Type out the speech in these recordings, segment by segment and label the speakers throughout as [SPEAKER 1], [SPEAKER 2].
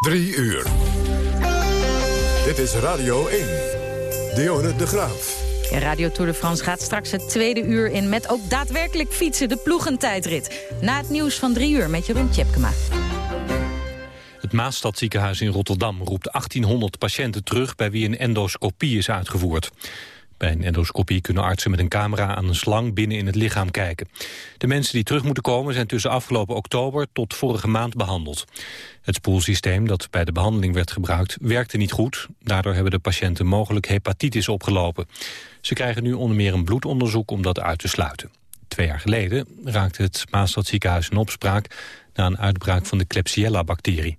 [SPEAKER 1] Drie uur. Dit is Radio 1. Dionne de Graaf.
[SPEAKER 2] Radio Tour de France gaat straks het tweede uur in... met ook daadwerkelijk fietsen, de ploegentijdrit. Na het nieuws van drie uur met Jeroen Tjepkema.
[SPEAKER 3] Het Maastadziekenhuis in Rotterdam roept 1800 patiënten terug... bij wie een endoscopie is uitgevoerd. Bij een endoscopie kunnen artsen met een camera aan een slang binnen in het lichaam kijken. De mensen die terug moeten komen zijn tussen afgelopen oktober tot vorige maand behandeld. Het spoelsysteem dat bij de behandeling werd gebruikt werkte niet goed. Daardoor hebben de patiënten mogelijk hepatitis opgelopen. Ze krijgen nu onder meer een bloedonderzoek om dat uit te sluiten. Twee jaar geleden raakte het Maastadziekenhuis in opspraak... na een uitbraak van de Klebsiella-bacterie.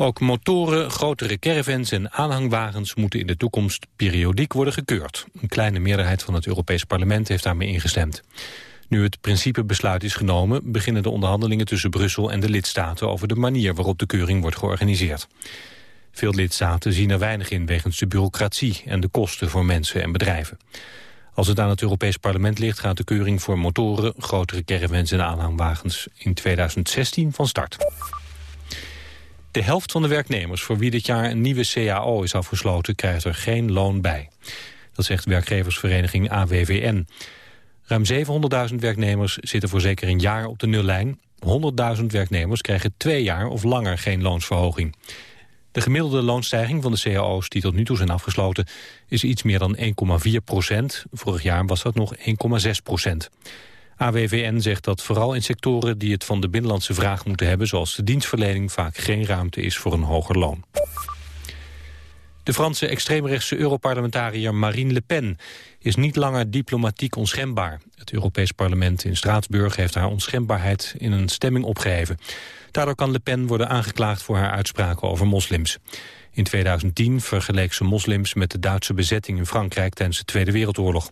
[SPEAKER 3] Ook motoren, grotere caravans en aanhangwagens moeten in de toekomst periodiek worden gekeurd. Een kleine meerderheid van het Europees Parlement heeft daarmee ingestemd. Nu het principebesluit is genomen, beginnen de onderhandelingen tussen Brussel en de lidstaten over de manier waarop de keuring wordt georganiseerd. Veel lidstaten zien er weinig in wegens de bureaucratie en de kosten voor mensen en bedrijven. Als het aan het Europees Parlement ligt gaat de keuring voor motoren, grotere caravans en aanhangwagens in 2016 van start. De helft van de werknemers voor wie dit jaar een nieuwe CAO is afgesloten... krijgt er geen loon bij. Dat zegt werkgeversvereniging AWVN. Ruim 700.000 werknemers zitten voor zeker een jaar op de nullijn. 100.000 werknemers krijgen twee jaar of langer geen loonsverhoging. De gemiddelde loonstijging van de cao's die tot nu toe zijn afgesloten... is iets meer dan 1,4 procent. Vorig jaar was dat nog 1,6 procent. AWVN zegt dat vooral in sectoren die het van de binnenlandse vraag moeten hebben... zoals de dienstverlening vaak geen ruimte is voor een hoger loon. De Franse extreemrechtse Europarlementariër Marine Le Pen is niet langer diplomatiek onschendbaar. Het Europees Parlement in Straatsburg heeft haar onschendbaarheid in een stemming opgeheven. Daardoor kan Le Pen worden aangeklaagd voor haar uitspraken over moslims. In 2010 vergeleek ze moslims met de Duitse bezetting in Frankrijk tijdens de Tweede Wereldoorlog.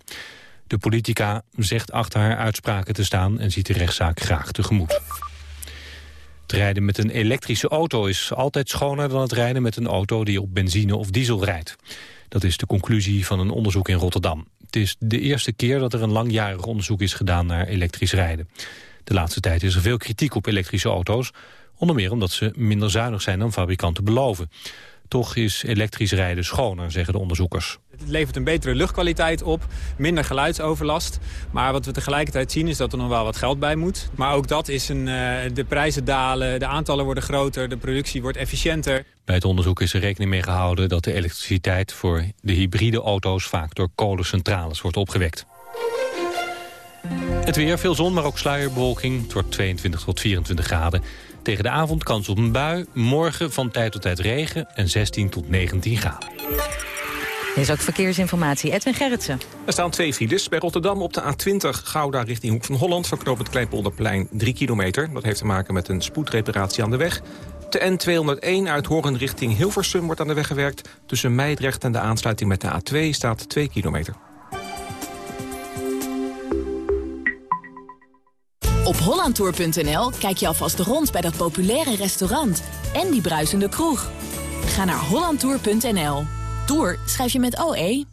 [SPEAKER 3] De politica zegt achter haar uitspraken te staan en ziet de rechtszaak graag tegemoet. Het rijden met een elektrische auto is altijd schoner dan het rijden met een auto die op benzine of diesel rijdt. Dat is de conclusie van een onderzoek in Rotterdam. Het is de eerste keer dat er een langjarig onderzoek is gedaan naar elektrisch rijden. De laatste tijd is er veel kritiek op elektrische auto's, onder meer omdat ze minder zuinig zijn dan fabrikanten beloven. Toch is elektrisch rijden schoner, zeggen de onderzoekers.
[SPEAKER 4] Het levert een betere luchtkwaliteit op, minder geluidsoverlast. Maar wat we tegelijkertijd zien is dat er nog wel wat geld bij moet. Maar ook dat is een, uh, de prijzen dalen, de aantallen worden groter, de productie wordt efficiënter.
[SPEAKER 3] Bij het onderzoek is er rekening mee gehouden dat de elektriciteit voor de hybride auto's vaak door kolencentrales wordt opgewekt. Het weer, veel zon, maar ook sluierbewolking. Het wordt 22 tot 24 graden. Tegen de avond kans op een bui. Morgen van tijd tot tijd regen en 16 tot 19 graden.
[SPEAKER 2] Dit is ook verkeersinformatie. Edwin Gerritsen.
[SPEAKER 5] Er staan twee files. Bij Rotterdam op de A20 Gouda richting Hoek van Holland... verknoopt het Kleinpolderplein 3 kilometer. Dat heeft te maken met een spoedreparatie aan de weg. De N201 uit Hoorn richting Hilversum wordt aan de weg gewerkt. Tussen Meidrecht en de aansluiting met de A2 staat 2 kilometer.
[SPEAKER 6] Op hollandtour.nl kijk je alvast rond bij dat populaire restaurant en die bruisende kroeg. Ga naar hollandtour.nl. Tour schrijf je met OE.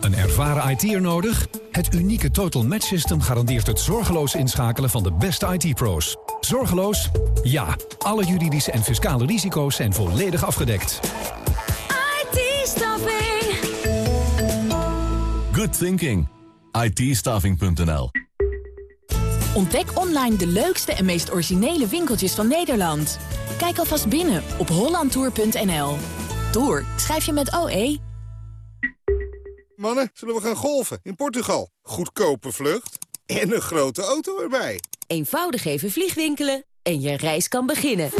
[SPEAKER 7] Een ervaren IT'er nodig? Het unieke Total Match System garandeert het zorgeloos inschakelen van de beste IT-pro's. Zorgeloos? Ja. Alle juridische en fiscale risico's zijn volledig afgedekt.
[SPEAKER 8] IT-staffing.
[SPEAKER 9] Good thinking itstaving.nl
[SPEAKER 6] Ontdek online de leukste en meest originele winkeltjes van Nederland. Kijk alvast binnen op hollandtour.nl. Tour schrijf je met OE.
[SPEAKER 10] Mannen, zullen we gaan golfen in Portugal? Goedkope vlucht en een grote auto erbij.
[SPEAKER 8] Eenvoudig even vliegwinkelen en je reis kan beginnen.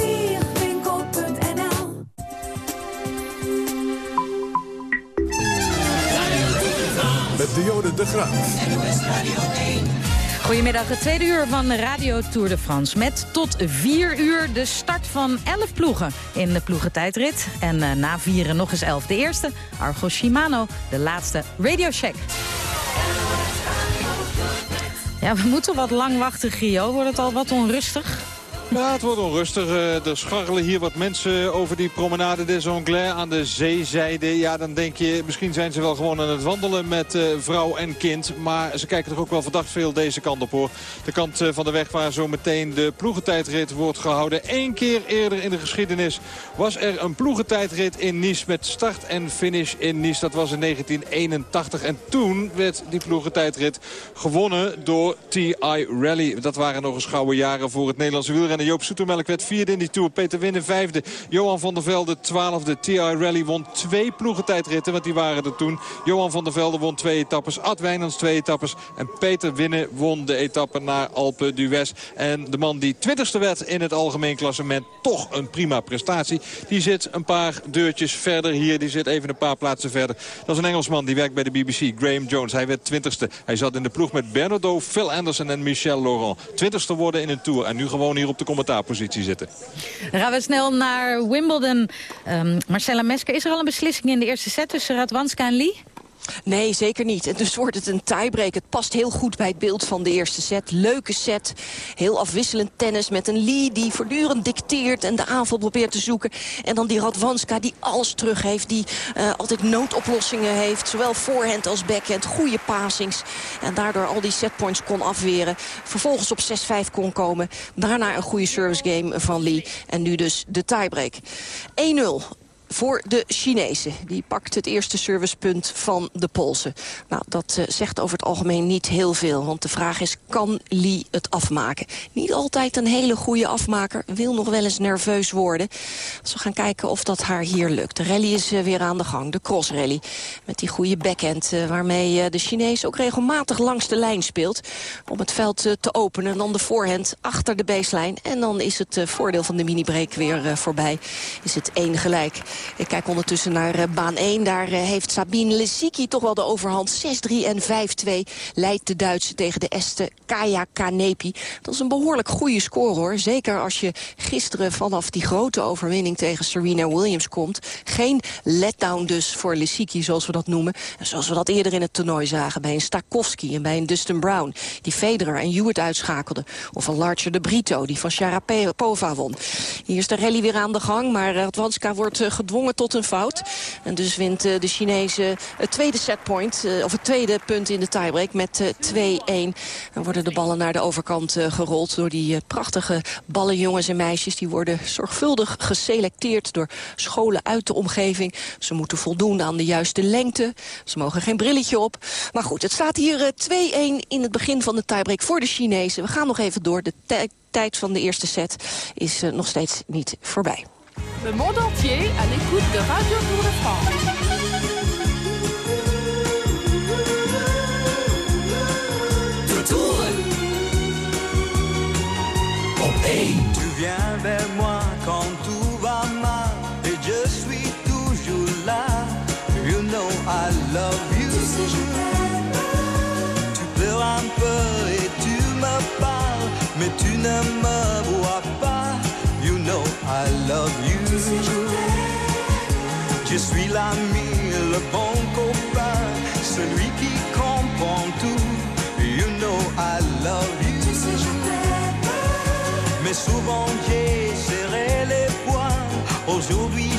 [SPEAKER 1] met Dionne de Graaf.
[SPEAKER 2] Goedemiddag, het tweede uur van Radio Tour de France. Met tot vier uur de start van elf ploegen in de ploegentijdrit. En uh, na vieren nog eens elf. De eerste, Argo Shimano. De laatste, Radio Shack. Ja, we moeten wat lang wachten, Gio. Wordt het al wat onrustig?
[SPEAKER 11] Ja, het wordt onrustig. Eh, er scharrelen hier wat mensen over die promenade des Anglais aan de zeezijde. Ja, dan denk je, misschien zijn ze wel gewoon aan het wandelen met uh, vrouw en kind. Maar ze kijken toch ook wel verdacht veel deze kant op hoor. De kant uh, van de weg waar zo meteen de ploegentijdrit wordt gehouden. Eén keer eerder in de geschiedenis was er een ploegentijdrit in Nice met start en finish in Nice. Dat was in 1981 en toen werd die ploegentijdrit gewonnen door T.I. Rally. Dat waren nog eens gouden jaren voor het Nederlandse wielrennen. Joop Soetemelk werd vierde in die Tour. Peter Winnen vijfde. Johan van der Velde twaalfde. T.I. Rally won twee ploegentijdritten, want die waren er toen. Johan van der Velde won twee etappes. Ad Wijnands twee etappes. En Peter Winnen won de etappe naar Alpe d'Huez. En de man die twintigste werd in het algemeen klassement. Toch een prima prestatie. Die zit een paar deurtjes verder hier. Die zit even een paar plaatsen verder. Dat is een Engelsman die werkt bij de BBC. Graham Jones. Hij werd twintigste. Hij zat in de ploeg met Bernardo, Phil Anderson en Michel Laurent. Twintigste worden in een Tour. En nu gewoon hier op de commentaarpositie zitten.
[SPEAKER 2] Dan gaan we snel naar Wimbledon. Um, Marcella Mesker, is er al een beslissing in de eerste set tussen Radwanska en Lee?
[SPEAKER 12] Nee, zeker niet. En dus wordt het een tiebreak. Het past heel goed bij het beeld van de eerste set. Leuke set. Heel afwisselend tennis met een Lee die voortdurend dicteert... en de aanval probeert te zoeken. En dan die Radwanska die alles terug heeft. Die uh, altijd noodoplossingen heeft. Zowel voorhand als backhand. Goede passings. En daardoor al die setpoints kon afweren. Vervolgens op 6-5 kon komen. Daarna een goede service game van Lee. En nu dus de tiebreak. 1-0 voor de Chinezen. Die pakt het eerste servicepunt van de Poolse. Nou, dat uh, zegt over het algemeen niet heel veel. Want de vraag is, kan Lee het afmaken? Niet altijd een hele goede afmaker. Wil nog wel eens nerveus worden. Als we gaan kijken of dat haar hier lukt. De rally is uh, weer aan de gang. De cross rally. Met die goede backhand. Uh, waarmee de Chinees ook regelmatig langs de lijn speelt. Om het veld te openen. En dan de voorhand achter de baseline. En dan is het voordeel van de mini-break weer voorbij. Is het één gelijk. Ik kijk ondertussen naar uh, baan 1. Daar uh, heeft Sabine Lisicki toch wel de overhand. 6-3 en 5-2 leidt de Duitse tegen de Este Kaya Kanepi. Dat is een behoorlijk goede score hoor. Zeker als je gisteren vanaf die grote overwinning tegen Serena Williams komt. Geen letdown dus voor Lisicki zoals we dat noemen. En zoals we dat eerder in het toernooi zagen bij een Stakowski en bij een Dustin Brown. Die Federer en Hewitt uitschakelde. Of een Larcher de Brito die van Sharapova won. Hier is de rally weer aan de gang. Maar Radwanska wordt uh, gedwongen tot een fout. En dus wint eh, de Chinezen het tweede setpoint, eh, of het tweede punt in de tiebreak met 2-1. Dan worden de ballen naar de overkant eh, gerold door die prachtige ballenjongens en meisjes. Die worden zorgvuldig geselecteerd door scholen uit de omgeving. Ze moeten voldoen aan de juiste lengte. Ze mogen geen brilletje op. Maar goed, het staat hier 2-1 in het begin van de tiebreak voor de Chinezen. We gaan nog even door. De tijd van de eerste set is nog steeds niet voorbij.
[SPEAKER 13] Le monde entier à l'écoute de Radio Tour de France.
[SPEAKER 7] Tour Op 1.
[SPEAKER 14] Tu viens vers moi quand tout va mal et je suis toujours là. You know I love you.
[SPEAKER 7] Tu sais, je t'aime.
[SPEAKER 14] Tu pleures un peu et tu me parles, mais tu ne me vois pas. You know I love you. Je suis l'ami, le bon copain, celui qui comprend tout. You know I love you.
[SPEAKER 7] Tu sais, je t'aime.
[SPEAKER 14] Mais souvent j'ai serré les poings. Aujourd'hui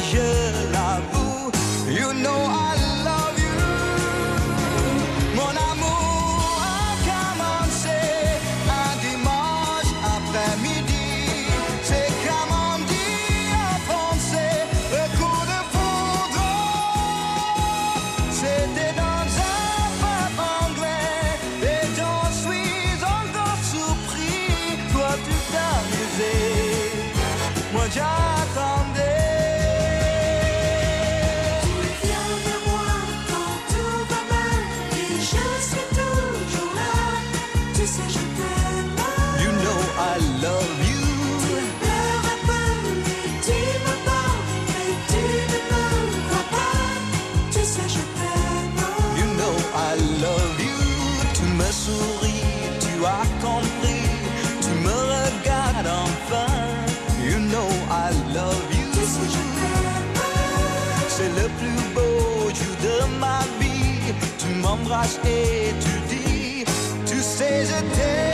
[SPEAKER 14] M'embrasses et tu dis, tu sais, je t'aime.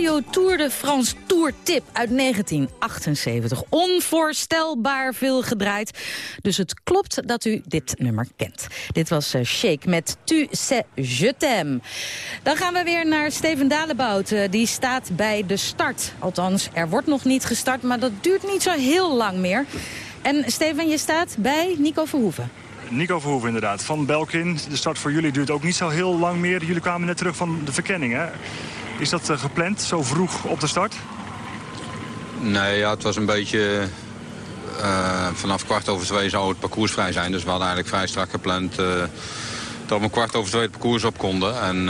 [SPEAKER 2] Radio Tour de France Tour Tip uit 1978. Onvoorstelbaar veel gedraaid. Dus het klopt dat u dit nummer kent. Dit was eh, Shake met Tu sais je t'aime. Dan gaan we weer naar Steven Dalebout. Eh, die staat bij de start. Althans, er wordt nog niet gestart, maar dat duurt niet zo heel lang meer. En Steven, je staat bij Nico Verhoeven.
[SPEAKER 15] Nico Verhoeven inderdaad, van Belkin. De start voor jullie duurt ook niet zo heel lang meer. Jullie kwamen net terug van de verkenning, hè? Is dat eh, gepland, zo vroeg op de start?
[SPEAKER 16] Nee, ja, het was een beetje... eh, vanaf kwart over twee zou het parcours vrij zijn. Dus we hadden eigenlijk vrij strak gepland eh, dat we om kwart over twee het parcours op konden. En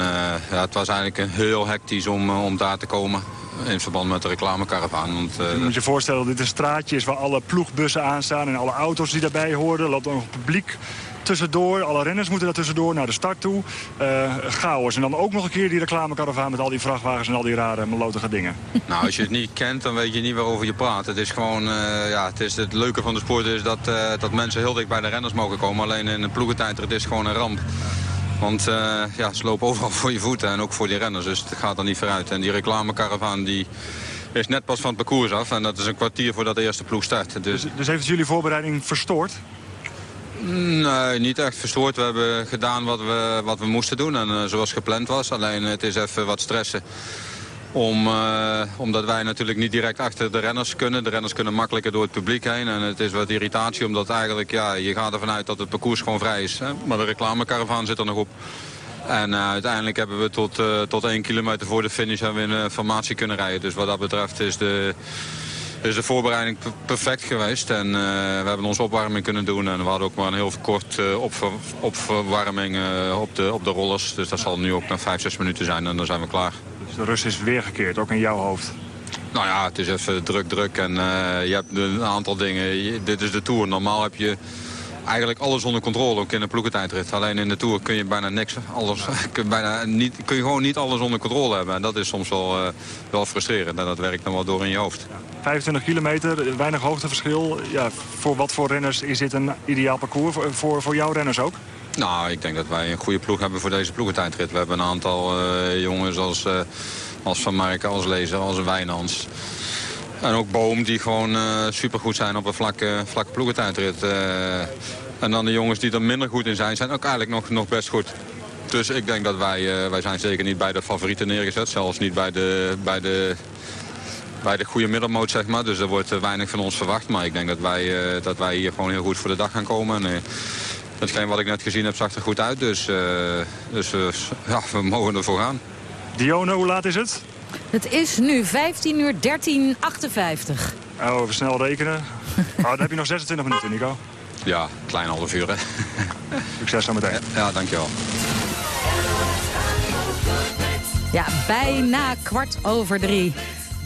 [SPEAKER 16] ja, het was eigenlijk heel hectisch om, om daar te komen. In verband met de reclamekaravaan. Want,
[SPEAKER 15] Je moet je voorstellen dat dit een straatje is waar alle ploegbussen aan staan... en alle auto's die daarbij hoorden. Er loopt ook nog publiek tussendoor. Alle renners moeten daar tussendoor naar de start toe. Eh, chaos. En dan ook nog een keer die reclamekaravaan met al die vrachtwagens... en al die rare melotige dingen.
[SPEAKER 16] Nou, als je het niet kent, dan weet je niet waarover je praat. Het is gewoon, eh, ja, het, is het leuke van de sport is dat, eh, dat mensen heel dicht bij de renners mogen komen. Alleen in een ploegentijd, het is gewoon een ramp. Want ja, ze lopen overal voor je voeten en ook voor die renners. Dus het gaat er niet vooruit. En die reclamekaravaan die is net pas van het parcours af. En dat is een kwartier voordat de eerste ploeg start. Dus
[SPEAKER 15] Dus heeft het jullie voorbereiding verstoord?
[SPEAKER 16] Nee, niet echt verstoord. We hebben gedaan wat we, wat we moesten doen en eh, zoals gepland was. Alleen het is even wat stressen. Om, eh, omdat wij natuurlijk niet direct achter de renners kunnen. De renners kunnen makkelijker door het publiek heen. En het is wat irritatie omdat eigenlijk, ja, je gaat ervan uit dat het parcours gewoon vrij is. Maar de reclamekaravaan zit er nog op. En eh, uiteindelijk hebben we tot, tot één kilometer voor de finish hebben we in formatie kunnen rijden. Dus wat dat betreft is de, is de voorbereiding per- perfect geweest. En eh, we hebben onze opwarming kunnen doen. En we hadden ook maar een heel kort eh, opver- opverwarming eh, op, de, op de rollers. Dus dat zal nu ook nog vijf, zes minuten zijn en dan zijn we klaar.
[SPEAKER 15] Dus de rust is weergekeerd, ook in jouw hoofd.
[SPEAKER 16] Nou ja, het is even druk, druk. En je hebt een aantal dingen. Je- dit is de Tour. Normaal heb je eigenlijk alles onder controle, ook in de ploegentijdrit. Alleen in de Tour kun je bijna niks, alles, kun, je bijna niet, kun je gewoon niet alles onder controle hebben. En dat is soms wel, eh, wel frustrerend. En dat werkt dan wel door in je hoofd.
[SPEAKER 15] 25 kilometer, weinig hoogteverschil. Ja, voor wat voor renners is dit een ideaal parcours? Voor, voor, voor jouw renners ook?
[SPEAKER 16] Nou, ik denk dat wij een goede ploeg hebben voor deze ploegentijdrit. We hebben een aantal eh, jongens als, eh, als Van Marken, als Lezer, als Wijnands. En ook Boom, die gewoon eh supergoed zijn op een vlakke, vlakke ploegentijdrit. Eh, en dan de jongens die er minder goed in zijn, zijn ook eigenlijk nog, nog best goed. Dus ik denk dat wij, eh, wij zijn zeker niet bij de favorieten neergezet. Zelfs niet bij de, bij de, bij de goede middelmoot, zeg maar. Dus er wordt weinig van ons verwacht. Maar ik denk dat wij, dat wij hier gewoon heel goed voor de dag gaan komen. En, hetgeen wat ik net gezien heb zag er goed uit. Dus, dus ja, we mogen ervoor gaan.
[SPEAKER 15] Dionne, hoe laat is het?
[SPEAKER 2] Het is nu 15 uur 13, 58.
[SPEAKER 15] Oh, even snel rekenen. Oh, dan heb je nog 26 minuten, Nico.
[SPEAKER 16] Ja, klein half uur, hè.
[SPEAKER 15] Succes zo meteen.
[SPEAKER 16] Ja, dankjewel.
[SPEAKER 2] Ja, bijna kwart over drie.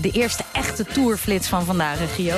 [SPEAKER 2] De eerste echte tourflits van vandaag, Gio.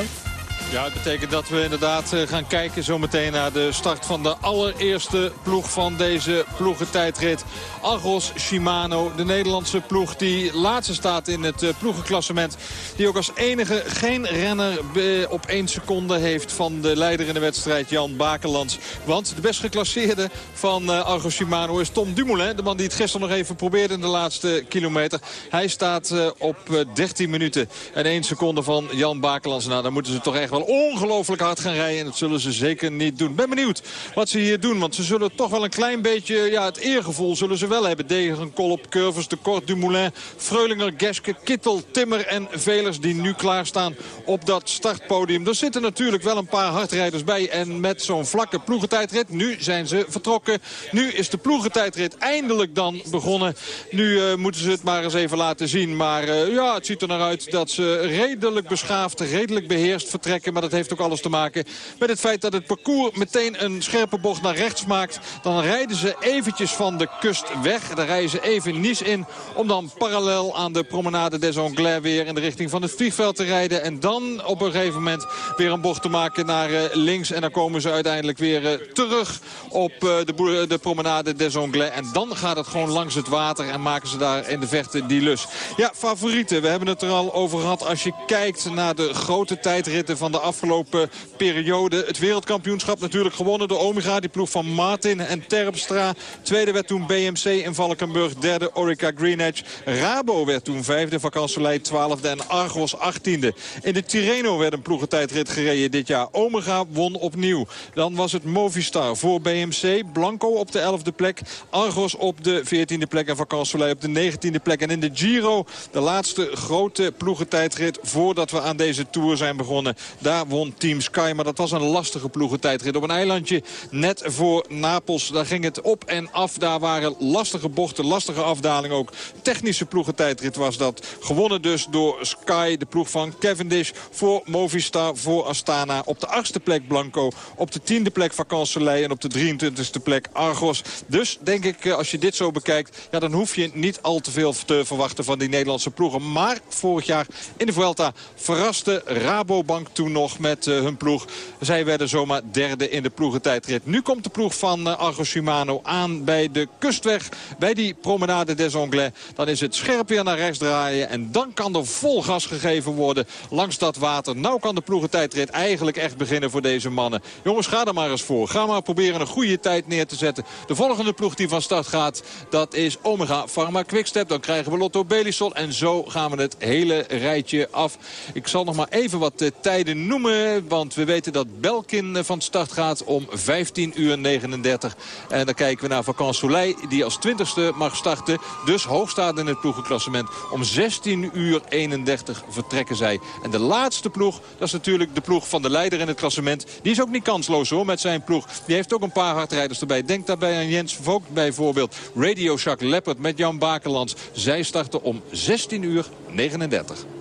[SPEAKER 11] Ja, het betekent dat we inderdaad eh, gaan kijken zometeen naar de start van de allereerste ploeg van deze ploegentijdrit. Argos Shimano, de Nederlandse ploeg die laatste staat in het eh, ploegenklassement. Die ook als enige geen renner eh, op één seconde heeft van de leider in de wedstrijd Jan Bakelands. Want de best geclasseerde van Argos Shimano is Tom Dumoulin. De man die het gisteren nog even probeerde in de laatste kilometer. Hij staat op eh, 13 minuten en 1 seconde van Jan Bakelands. Nou, dan moeten ze toch echt wel ongelooflijk hard gaan rijden. En dat zullen ze zeker niet doen. Ben benieuwd wat ze hier doen. Want ze zullen toch wel een klein beetje ja, het eergevoel zullen ze wel hebben. Degenkolop, Curvers, de Kort, Dumoulin, Freulinger, Geske, Kittel, Timmer en Velers die nu klaarstaan op dat startpodium. Er zitten natuurlijk wel een paar hardrijders bij. En met zo'n vlakke ploegentijdrit, nu zijn ze vertrokken. Nu is de ploegentijdrit eindelijk dan begonnen. Nu eh, moeten ze het maar eens even laten zien. Maar eh, ja, het ziet er naar uit dat ze redelijk beschaafd, redelijk beheerst vertrekken. Maar dat heeft ook alles te maken met het feit dat het parcours meteen een scherpe bocht naar rechts maakt. Dan rijden ze eventjes van de kust weg. Dan rijden ze even Nice in om dan parallel aan de promenade des Anglais weer in de richting van het vliegveld te rijden. En dan op een gegeven moment weer een bocht te maken naar eh, links. En dan komen ze uiteindelijk weer eh, terug op eh, de, de promenade des Anglais. En dan gaat het gewoon langs het water en maken ze daar in de vechten die lus. Ja, favorieten. We hebben het er al over gehad. Als je kijkt naar de grote tijdritten van de afgelopen periode. Het wereldkampioenschap natuurlijk gewonnen door Omega. Die ploeg van Martin en Terpstra. Tweede werd toen BMC in Valkenburg. Derde Orica Greenedge. Rabo werd toen vijfde. Vakansolei twaalfde en Argos achttiende. In de Tirreno werd een ploegentijdrit gereden dit jaar. Omega won opnieuw. Dan was het Movistar voor BMC. Blanco op de elfde plek. Argos op de veertiende plek. En Vakansolei op de negentiende plek. En in de Giro, de laatste grote ploegentijdrit voordat we aan deze Tour zijn begonnen. Daar won Team Sky. Maar dat was een lastige ploegentijdrit. Op een eilandje net voor Napels. Daar ging het op en af. Daar waren lastige bochten, lastige afdaling ook. Technische ploegentijdrit was dat. Gewonnen dus door Sky, de ploeg van Cavendish. Voor Movistar, voor Astana. Op de achtste plek Blanco. Op de tiende plek Vacansoleil. En op de 23e plek Argos. Dus denk ik, eh, als je dit zo bekijkt... Ja, dan hoef je niet al te veel te verwachten van die Nederlandse ploegen. Maar vorig jaar in de Vuelta verraste Rabobank toen nog met eh, hun ploeg. Zij werden zomaar derde in de ploegentijdrit. Nu komt de ploeg van uh, Argo Shimano aan bij de kustweg. Bij die promenade des Anglais. Dan is het scherp weer naar rechts draaien. En dan kan er vol gas gegeven worden langs dat water. Nou kan de ploegentijdrit eigenlijk echt beginnen voor deze mannen. Jongens, ga er maar eens voor. Ga maar proberen een goede tijd neer te zetten. De volgende ploeg die van start gaat, dat is Omega Pharma Quickstep. Dan krijgen we Lotto Belisol. En zo gaan we het hele rijtje af. Ik zal nog maar even wat eh, tijden noemen. Want we weten dat Belkin eh, van start gaat om 15 uur 39. En dan kijken we naar Vacan Soleil die als 20ste mag starten. Dus hoog staat in het ploegenklassement. Om 16 uur 31 vertrekken zij. En de laatste ploeg, dat is natuurlijk de ploeg van de leider in het klassement. Die is ook niet kansloos hoor met zijn ploeg. Die heeft ook een paar hardrijders erbij. Denk daarbij aan Jens Vogt bijvoorbeeld. Radio Jacques Leppert met Jan Bakelands. Zij starten om 16 uur 39.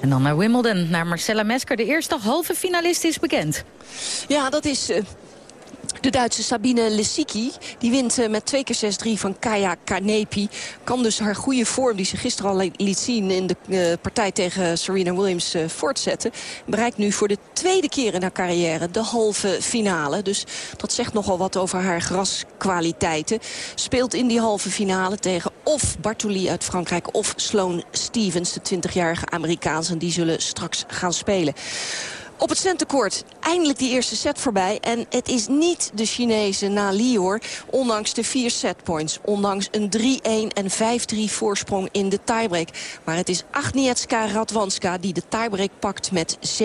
[SPEAKER 2] En dan naar Wimbledon, naar Marcella Mesker. De eerste halve finalist is bekend.
[SPEAKER 12] Ja, dat is eh, de Duitse Sabine Lisicki. Die wint eh, met 2 keer 6-3 van Kaya Kanepi. Kan dus haar goede vorm die ze gisteren al liet zien... in de eh, partij tegen Serena Williams eh, voortzetten. Bereikt nu voor de tweede keer in haar carrière de halve finale. Dus dat zegt nogal wat over haar graskwaliteiten. Speelt in die halve finale tegen of Bartoli uit Frankrijk... of Sloane Stevens, de 20-jarige Amerikaanse. En die zullen straks gaan spelen. Op het centercourt eindelijk die eerste set voorbij. En het is niet de Chinese Na Li hoor. Ondanks de vier setpoints. Ondanks een 3-1 en 5-3 voorsprong in de tiebreak. Maar het is Agnieszka Radwanska die de tiebreak pakt met 7-5.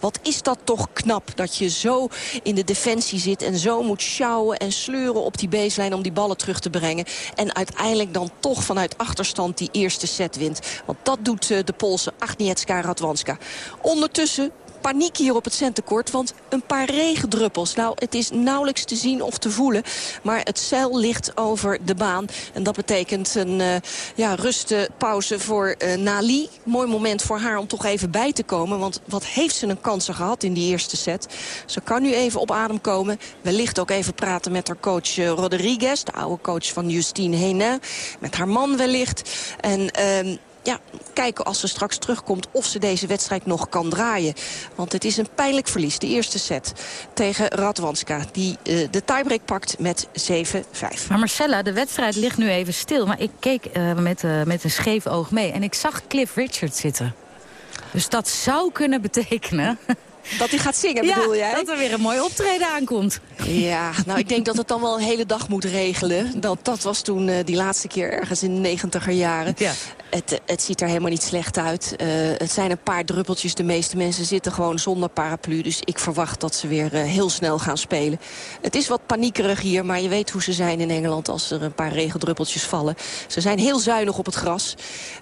[SPEAKER 12] Wat is dat toch knap dat je zo in de defensie zit... en zo moet sjouwen en sleuren op die baseline om die ballen terug te brengen. En uiteindelijk dan toch vanuit achterstand die eerste set wint. Want dat doet eh, de Poolse Agnieszka Radwanska. Ondertussen paniek hier op het centercourt, want een paar regendruppels. Nou, het is nauwelijks te zien of te voelen, maar het zeil ligt over de baan. En dat betekent een uh, ja, rustpauze voor uh, Nali. Mooi moment voor haar om toch even bij te komen, want wat heeft ze een kansen gehad in die eerste set. Ze kan nu even op adem komen. Wellicht ook even praten met haar coach uh, Rodriguez, de oude coach van Justine Henin. Met haar man wellicht. En... Ja, kijken als ze straks terugkomt of ze deze wedstrijd nog kan draaien. Want het is een pijnlijk verlies, de eerste set tegen Radwanska. Die uh, de tiebreak pakt met 7-5.
[SPEAKER 2] Maar Marcella, de wedstrijd ligt nu even stil. Maar ik keek uh, met, uh, met een scheef oog mee. En ik zag Cliff Richard zitten. Dus dat zou kunnen betekenen...
[SPEAKER 12] Dat hij gaat zingen,
[SPEAKER 2] ja,
[SPEAKER 12] bedoel jij?
[SPEAKER 2] dat er weer een mooi optreden aankomt.
[SPEAKER 12] Ja, nou ik denk dat het dan wel een hele dag moet regelen. Dat, dat was toen uh, die laatste keer ergens in de negentiger jaren.
[SPEAKER 2] Ja.
[SPEAKER 12] Het, het ziet er helemaal niet slecht uit. Uh, het zijn een paar druppeltjes. De meeste mensen zitten gewoon zonder paraplu. Dus ik verwacht dat ze weer uh, heel snel gaan spelen. Het is wat paniekerig hier, maar je weet hoe ze zijn in Engeland... als er een paar regendruppeltjes vallen. Ze zijn heel zuinig op het gras.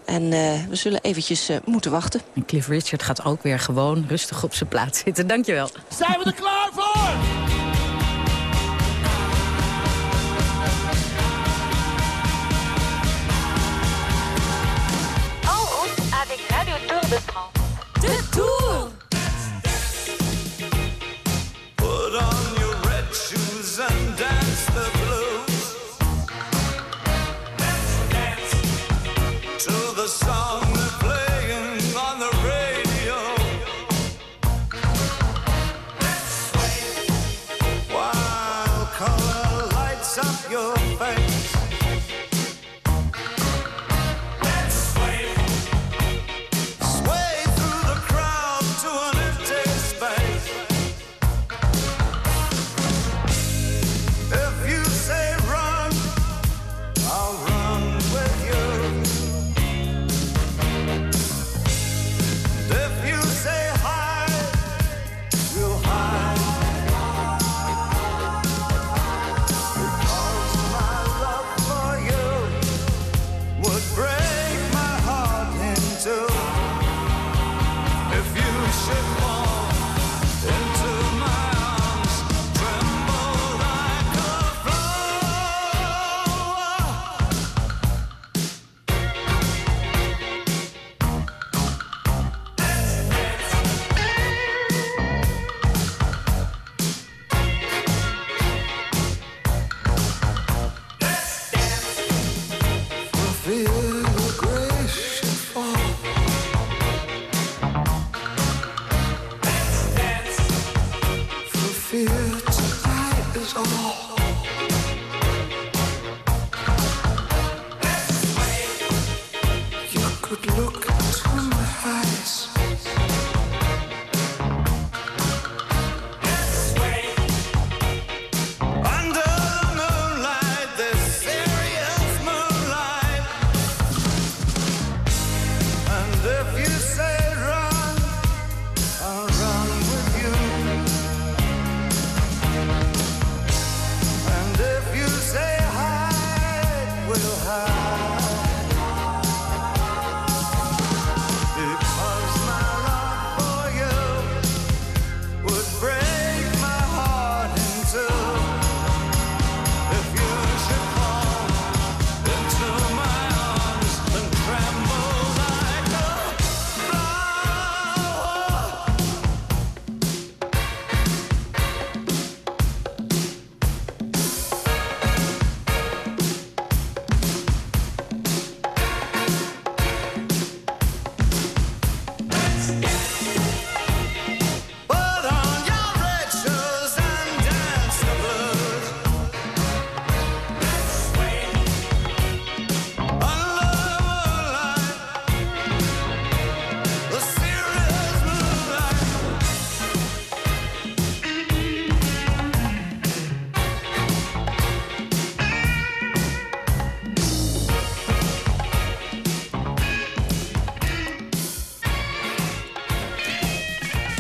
[SPEAKER 12] En we zullen eventjes moeten wachten.
[SPEAKER 2] En Cliff Richard gaat ook weer gewoon rustig op zijn plaats gaat zitten. Dankjewel.
[SPEAKER 17] Zijn we er klaar voor?
[SPEAKER 18] De Tour. Put on your red shoes and dance the blues. Dance, dance to the song.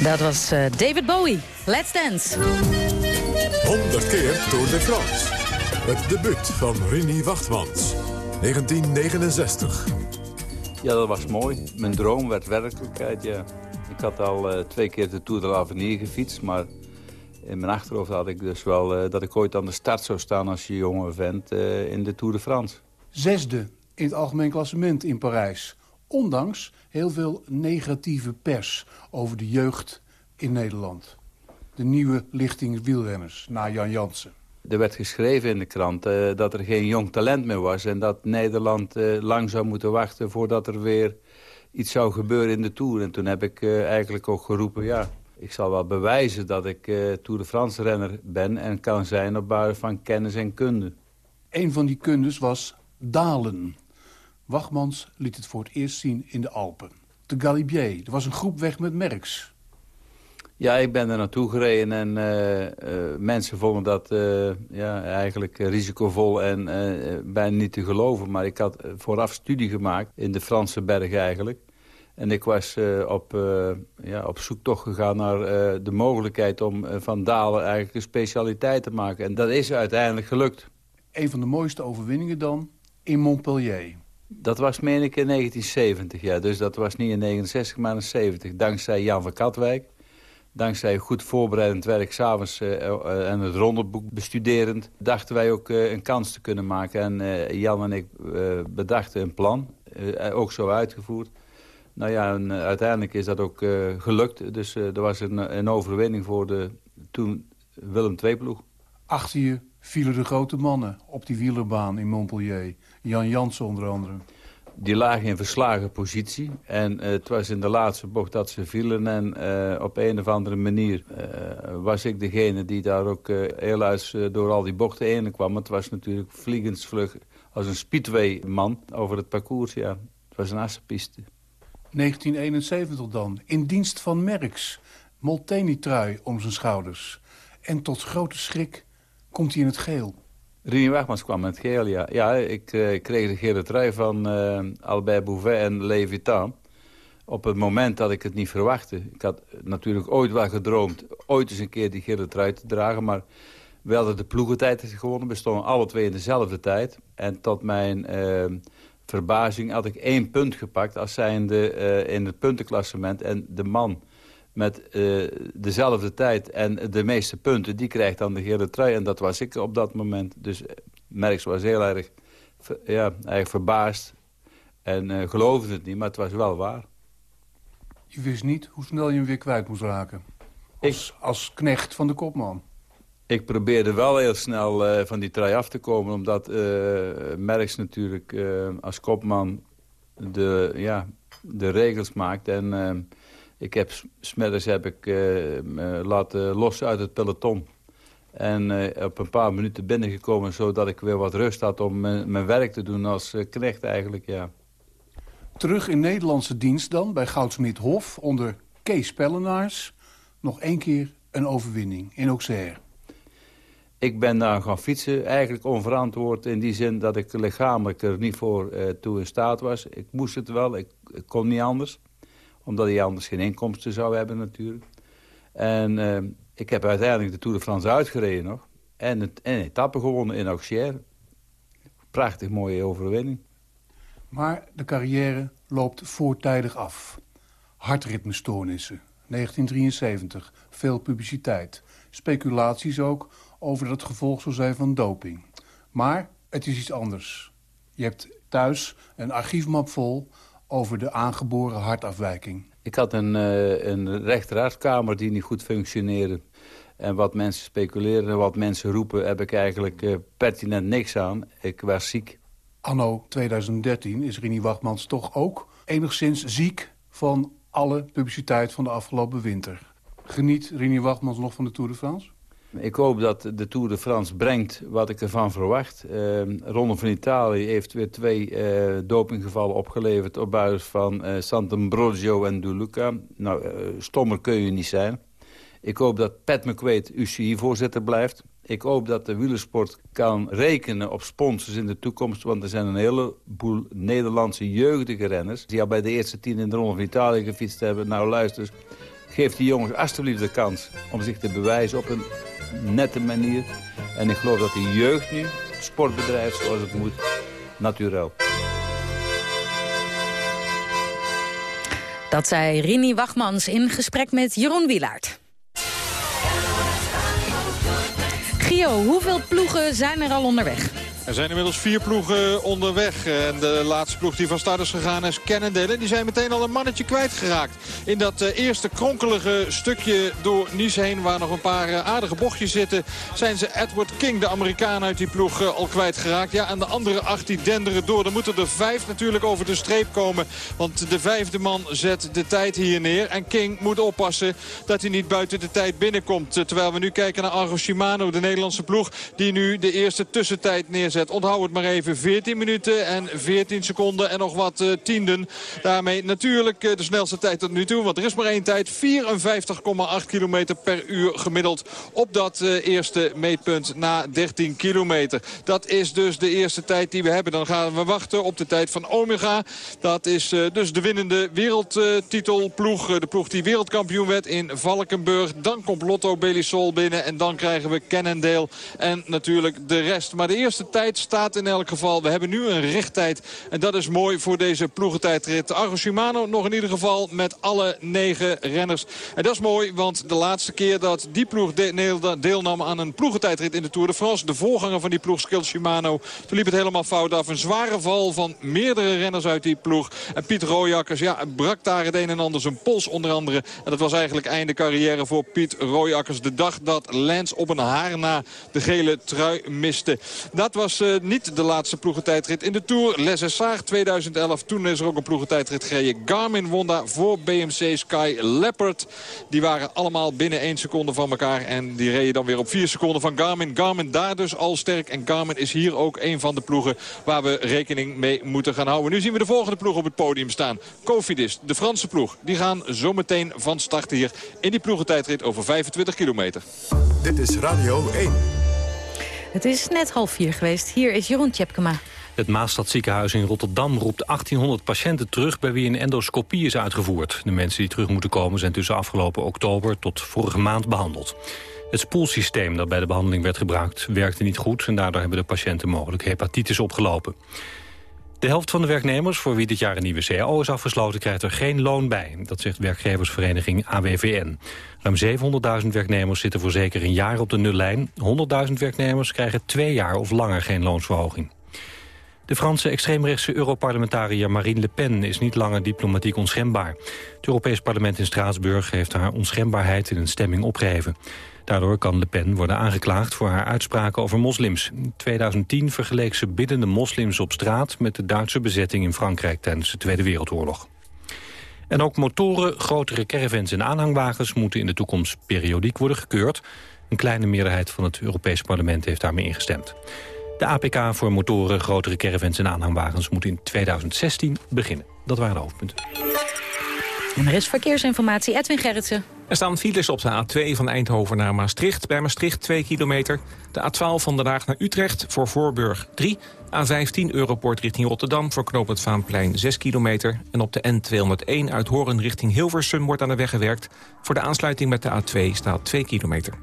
[SPEAKER 2] Dat was eh, David Bowie. Let's dance.
[SPEAKER 1] 100 keer Tour de France. Het debuut van Rini Wachtmans. 1969.
[SPEAKER 19] Ja, dat was mooi. Mijn droom werd werkelijkheid, ja. Ik had al eh, twee keer de Tour de l'Avenir gefietst, maar in mijn achterhoofd had ik dus wel eh, dat ik ooit aan de start zou staan als je jonge vent eh, in de Tour de France.
[SPEAKER 20] Zesde in het algemeen klassement in Parijs. Ondanks heel veel negatieve pers over de jeugd in Nederland. De nieuwe lichting wielrenners, na Jan Jansen.
[SPEAKER 19] Er werd geschreven in de krant eh, dat er geen jong talent meer was... en dat Nederland eh, lang zou moeten wachten voordat er weer iets zou gebeuren in de Tour. En toen heb ik eh, eigenlijk ook geroepen, ja, ik zal wel bewijzen dat ik Tour de France renner ben... en kan zijn op basis van kennis en kunde.
[SPEAKER 20] Een van die kundes was dalen. Wachmans liet het voor het eerst zien in de Alpen. De Galibier, er was een groep weg met Merks.
[SPEAKER 19] Ja, ik ben er naartoe gereden en eh, eh, mensen vonden dat eh, ja, eigenlijk risicovol en bijna niet te geloven. Maar ik had vooraf studie gemaakt in de Franse bergen eigenlijk. En ik was op, ja, op zoek toch gegaan naar de mogelijkheid om van dalen eigenlijk een specialiteit te maken. En dat is uiteindelijk gelukt.
[SPEAKER 20] Een van de mooiste overwinningen dan in Montpellier.
[SPEAKER 19] Dat was, meen ik, in 1970, ja. Dus dat was niet in 69, maar in 70. Dankzij Jan van Katwijk. Dankzij goed voorbereidend werk s'avonds uh, en het rondeboek bestuderend... dachten wij ook een kans te kunnen maken. En Jan en ik bedachten een plan, ook zo uitgevoerd. Nou ja, en, uiteindelijk is dat ook gelukt. Dus er was een, een overwinning voor de toen Willem II-ploeg.
[SPEAKER 20] Achter je vielen de grote mannen op die wielerbaan in Montpellier. Jan Jansen onder andere.
[SPEAKER 19] Die lagen in verslagen positie. En uh, het was in de laatste bocht dat ze vielen. En uh, op een of andere manier uh, was ik degene die daar ook heel uit door al die bochten heen kwam. Het was natuurlijk vliegensvlug als een speedway-man over het parcours. Ja, het was een assenpiste.
[SPEAKER 20] 1971 dan, in dienst van Merks. Molteni-trui om zijn schouders. En tot grote schrik komt hij in het geel.
[SPEAKER 19] Rini Wegmans kwam het geel, ja. Ja, ik uh, kreeg de gele trui van uh, Albert Bouvet en Levitan. Op het moment dat ik het niet verwachtte. Ik had natuurlijk ooit wel gedroomd ooit eens een keer die gele trui te dragen. Maar we hadden de ploegentijd gewonnen. We stonden alle twee in dezelfde tijd. En tot mijn uh, verbazing had ik één punt gepakt als zijnde in het puntenklassement. En de man met uh, dezelfde tijd en de meeste punten, die krijgt dan de gele trui. En dat was ik op dat moment. Dus Merks was heel erg, ja, erg verbaasd en uh, geloofde het niet, maar het was wel waar.
[SPEAKER 20] Je wist niet hoe snel je hem weer kwijt moest raken? Als, ik, als knecht van de kopman?
[SPEAKER 19] Ik probeerde wel heel snel uh, van die trui af te komen, omdat Merks natuurlijk als kopman de, ja, de regels maakt en... Ik heb smiddags heb ik uh, laten lossen uit het peloton. En uh, op een paar minuten binnengekomen zodat ik weer wat rust had om mijn werk te doen als knecht eigenlijk, ja.
[SPEAKER 20] Terug in Nederlandse dienst dan, bij Goudsmit Hof, onder Kees Pellenaars. Nog één keer een overwinning in Auxerre.
[SPEAKER 19] Ik ben daar gaan fietsen, eigenlijk onverantwoord in die zin dat ik lichamelijk er niet voor toe in staat was. Ik moest het wel, ik, ik kon niet anders omdat hij anders geen inkomsten zou hebben natuurlijk. En uh, ik heb uiteindelijk de Tour de France uitgereden nog. En een etappe gewonnen in Auxerre. Prachtig mooie overwinning.
[SPEAKER 20] Maar de carrière loopt voortijdig af. Hartritmestoornissen, 1973. Veel publiciteit. Speculaties ook over dat het gevolg zou zijn van doping. Maar het is iets anders. Je hebt thuis een archiefmap vol over de aangeboren hartafwijking.
[SPEAKER 19] Ik had een, uh, een rechterhartkamer die niet goed functioneerde. En wat mensen speculeren en wat mensen roepen... heb ik eigenlijk uh, pertinent niks aan. Ik was ziek.
[SPEAKER 20] Anno 2013 is Rini Wachtmans toch ook enigszins ziek... van alle publiciteit van de afgelopen winter. Geniet Rini Wachtmans nog van de Tour de France?
[SPEAKER 19] Ik hoop dat de Tour de France brengt wat ik ervan verwacht. Uh, Ronde van Italië heeft weer twee uh, dopinggevallen opgeleverd... op basis van uh, Sant'Ambrogio en Duluca. Nou, stommer kun je niet zijn. Ik hoop dat Pat McQuaid UCI-voorzitter blijft. Ik hoop dat de wielersport kan rekenen op sponsors in de toekomst... want er zijn een heleboel Nederlandse jeugdige renners... die al bij de eerste tien in de Ronde van Italië gefietst hebben. Nou, luister Geef die jongens alsjeblieft de kans om zich te bewijzen op een nette manier. En ik geloof dat de jeugd nu sport bedrijft zoals het moet, natuurlijk.
[SPEAKER 2] Dat zei Rini Wachmans in gesprek met Jeroen Wielaert. Gio, hoeveel ploegen zijn er al onderweg?
[SPEAKER 11] Er zijn inmiddels vier ploegen onderweg. En de laatste ploeg die van start is gegaan is Cannondale. Die zijn meteen al een mannetje kwijtgeraakt. In dat eh, eerste kronkelige stukje door Nice heen... waar nog een paar eh, aardige bochtjes zitten... zijn ze Edward King, de Amerikaan uit die ploeg, eh, al kwijtgeraakt. Ja, en de andere acht die denderen door. Dan moeten er vijf natuurlijk over de streep komen. Want de vijfde man zet de tijd hier neer. En King moet oppassen dat hij niet buiten de tijd binnenkomt. Terwijl we nu kijken naar Argo Shimano, de Nederlandse ploeg... die nu de eerste tussentijd neerzet. Onthoud het maar even. 14 minuten en 14 seconden en nog wat eh, tienden. Daarmee natuurlijk eh, de snelste tijd tot nu toe. Want er is maar één tijd. 54,8 kilometer per uur gemiddeld op dat eh, eerste meetpunt na 13 kilometer. Dat is dus de eerste tijd die we hebben. Dan gaan we wachten op de tijd van Omega. Dat is dus de winnende wereldtitelploeg. De ploeg die wereldkampioen werd in Valkenburg. Dan komt Lotto Belisol binnen. En dan krijgen we Cannondale en natuurlijk de rest. Maar de eerste tijd staat in elk geval. We hebben nu een richttijd. En dat is mooi voor deze ploegentijdrit. Argo Shimano nog in ieder geval met alle negen renners. En dat is mooi, want de laatste keer dat die ploeg de- deelnam aan een ploegentijdrit in de Tour de France. De voorganger van die ploeg, Skill Shimano. Toen liep het helemaal fout af. Een zware val van meerdere renners uit die ploeg. En Piet Rooijakkers, ja, brak daar het een en ander zijn pols onder andere. En dat was eigenlijk einde carrière voor Piet Rooijakkers. De dag dat Lance op een haar na de gele trui miste. Dat was eh, niet de laatste ploegentijdrit in de Tour. Les Essars 2011. Toen is er ook een ploegentijdrit gereden. Garmin won daar voor BMC Sky Leopard. Die waren allemaal binnen 1 seconde van elkaar. En die reden dan weer op 4 seconden van Garmin. Garmin daar dus al sterk. En Garmin is hier ook een van de ploegen waar we rekening mee moeten gaan houden. Nu zien we de volgende ploeg op het podium staan. Cofidis, de Franse ploeg. Die gaan zometeen van start hier in die ploegentijdrit over 25 kilometer.
[SPEAKER 1] Dit is Radio 1.
[SPEAKER 2] Het is net half vier geweest. Hier is Jeroen Tjepkema.
[SPEAKER 3] Het Maastadziekenhuis in Rotterdam roept 1800 patiënten terug... bij wie een endoscopie is uitgevoerd. De mensen die terug moeten komen zijn tussen afgelopen oktober tot vorige maand behandeld. Het spoelsysteem dat bij de behandeling werd gebruikt werkte niet goed... en daardoor hebben de patiënten mogelijk hepatitis opgelopen. De helft van de werknemers voor wie dit jaar een nieuwe CAO is afgesloten... krijgt er geen loon bij. Dat zegt werkgeversvereniging AWVN. Ruim 700.000 werknemers zitten voor zeker een jaar op de nullijn. 100.000 werknemers krijgen twee jaar of langer geen loonsverhoging. De Franse extreemrechtse Europarlementariër Marine Le Pen is niet langer diplomatiek onschendbaar. Het Europees Parlement in Straatsburg heeft haar onschendbaarheid in een stemming opgeheven. Daardoor kan Le Pen worden aangeklaagd voor haar uitspraken over moslims. In 2010 vergeleek ze biddende moslims op straat met de Duitse bezetting in Frankrijk tijdens de Tweede Wereldoorlog. En ook motoren, grotere caravans en aanhangwagens moeten in de toekomst periodiek worden gekeurd. Een kleine meerderheid van het Europees Parlement heeft daarmee ingestemd. De APK voor motoren, grotere caravans en aanhangwagens moet in 2016 beginnen. Dat waren de hoofdpunten.
[SPEAKER 2] En er is verkeersinformatie. Edwin Gerritsen.
[SPEAKER 5] Er staan files op de A2 van Eindhoven naar Maastricht. Bij Maastricht 2 kilometer. De A12 van Den Haag naar Utrecht voor Voorburg 3. A15 Europort richting Rotterdam voor knooppunt Vaanplein 6 kilometer. En op de N201 uit Horen richting Hilversum wordt aan de weg gewerkt. Voor de aansluiting met de A2 staat 2 kilometer.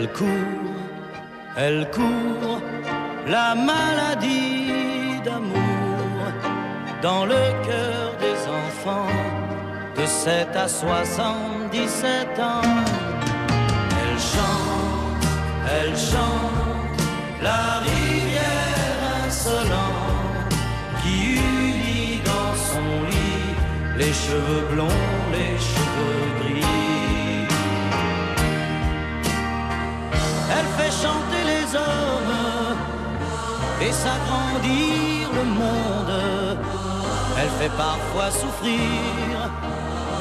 [SPEAKER 21] Elle court, elle court, la maladie d'amour dans le cœur des enfants de 7 à 77 ans. Elle chante, elle chante, la rivière insolente qui unit dans son lit les cheveux blonds, les cheveux gris. Elle fait chanter les hommes et s'agrandir le monde. Elle fait parfois souffrir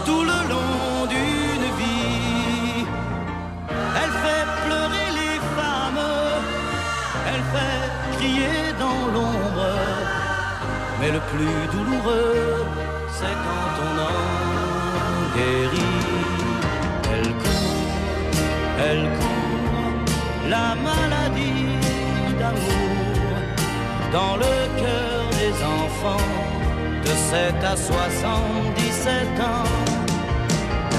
[SPEAKER 21] tout le long d'une vie. Elle fait pleurer les femmes, elle fait crier dans l'ombre Mais le plus douloureux, c'est quand on en guérit. Elle court, elle court, la maladie d'amour dans le cœur des enfants de 7 à 77 ans.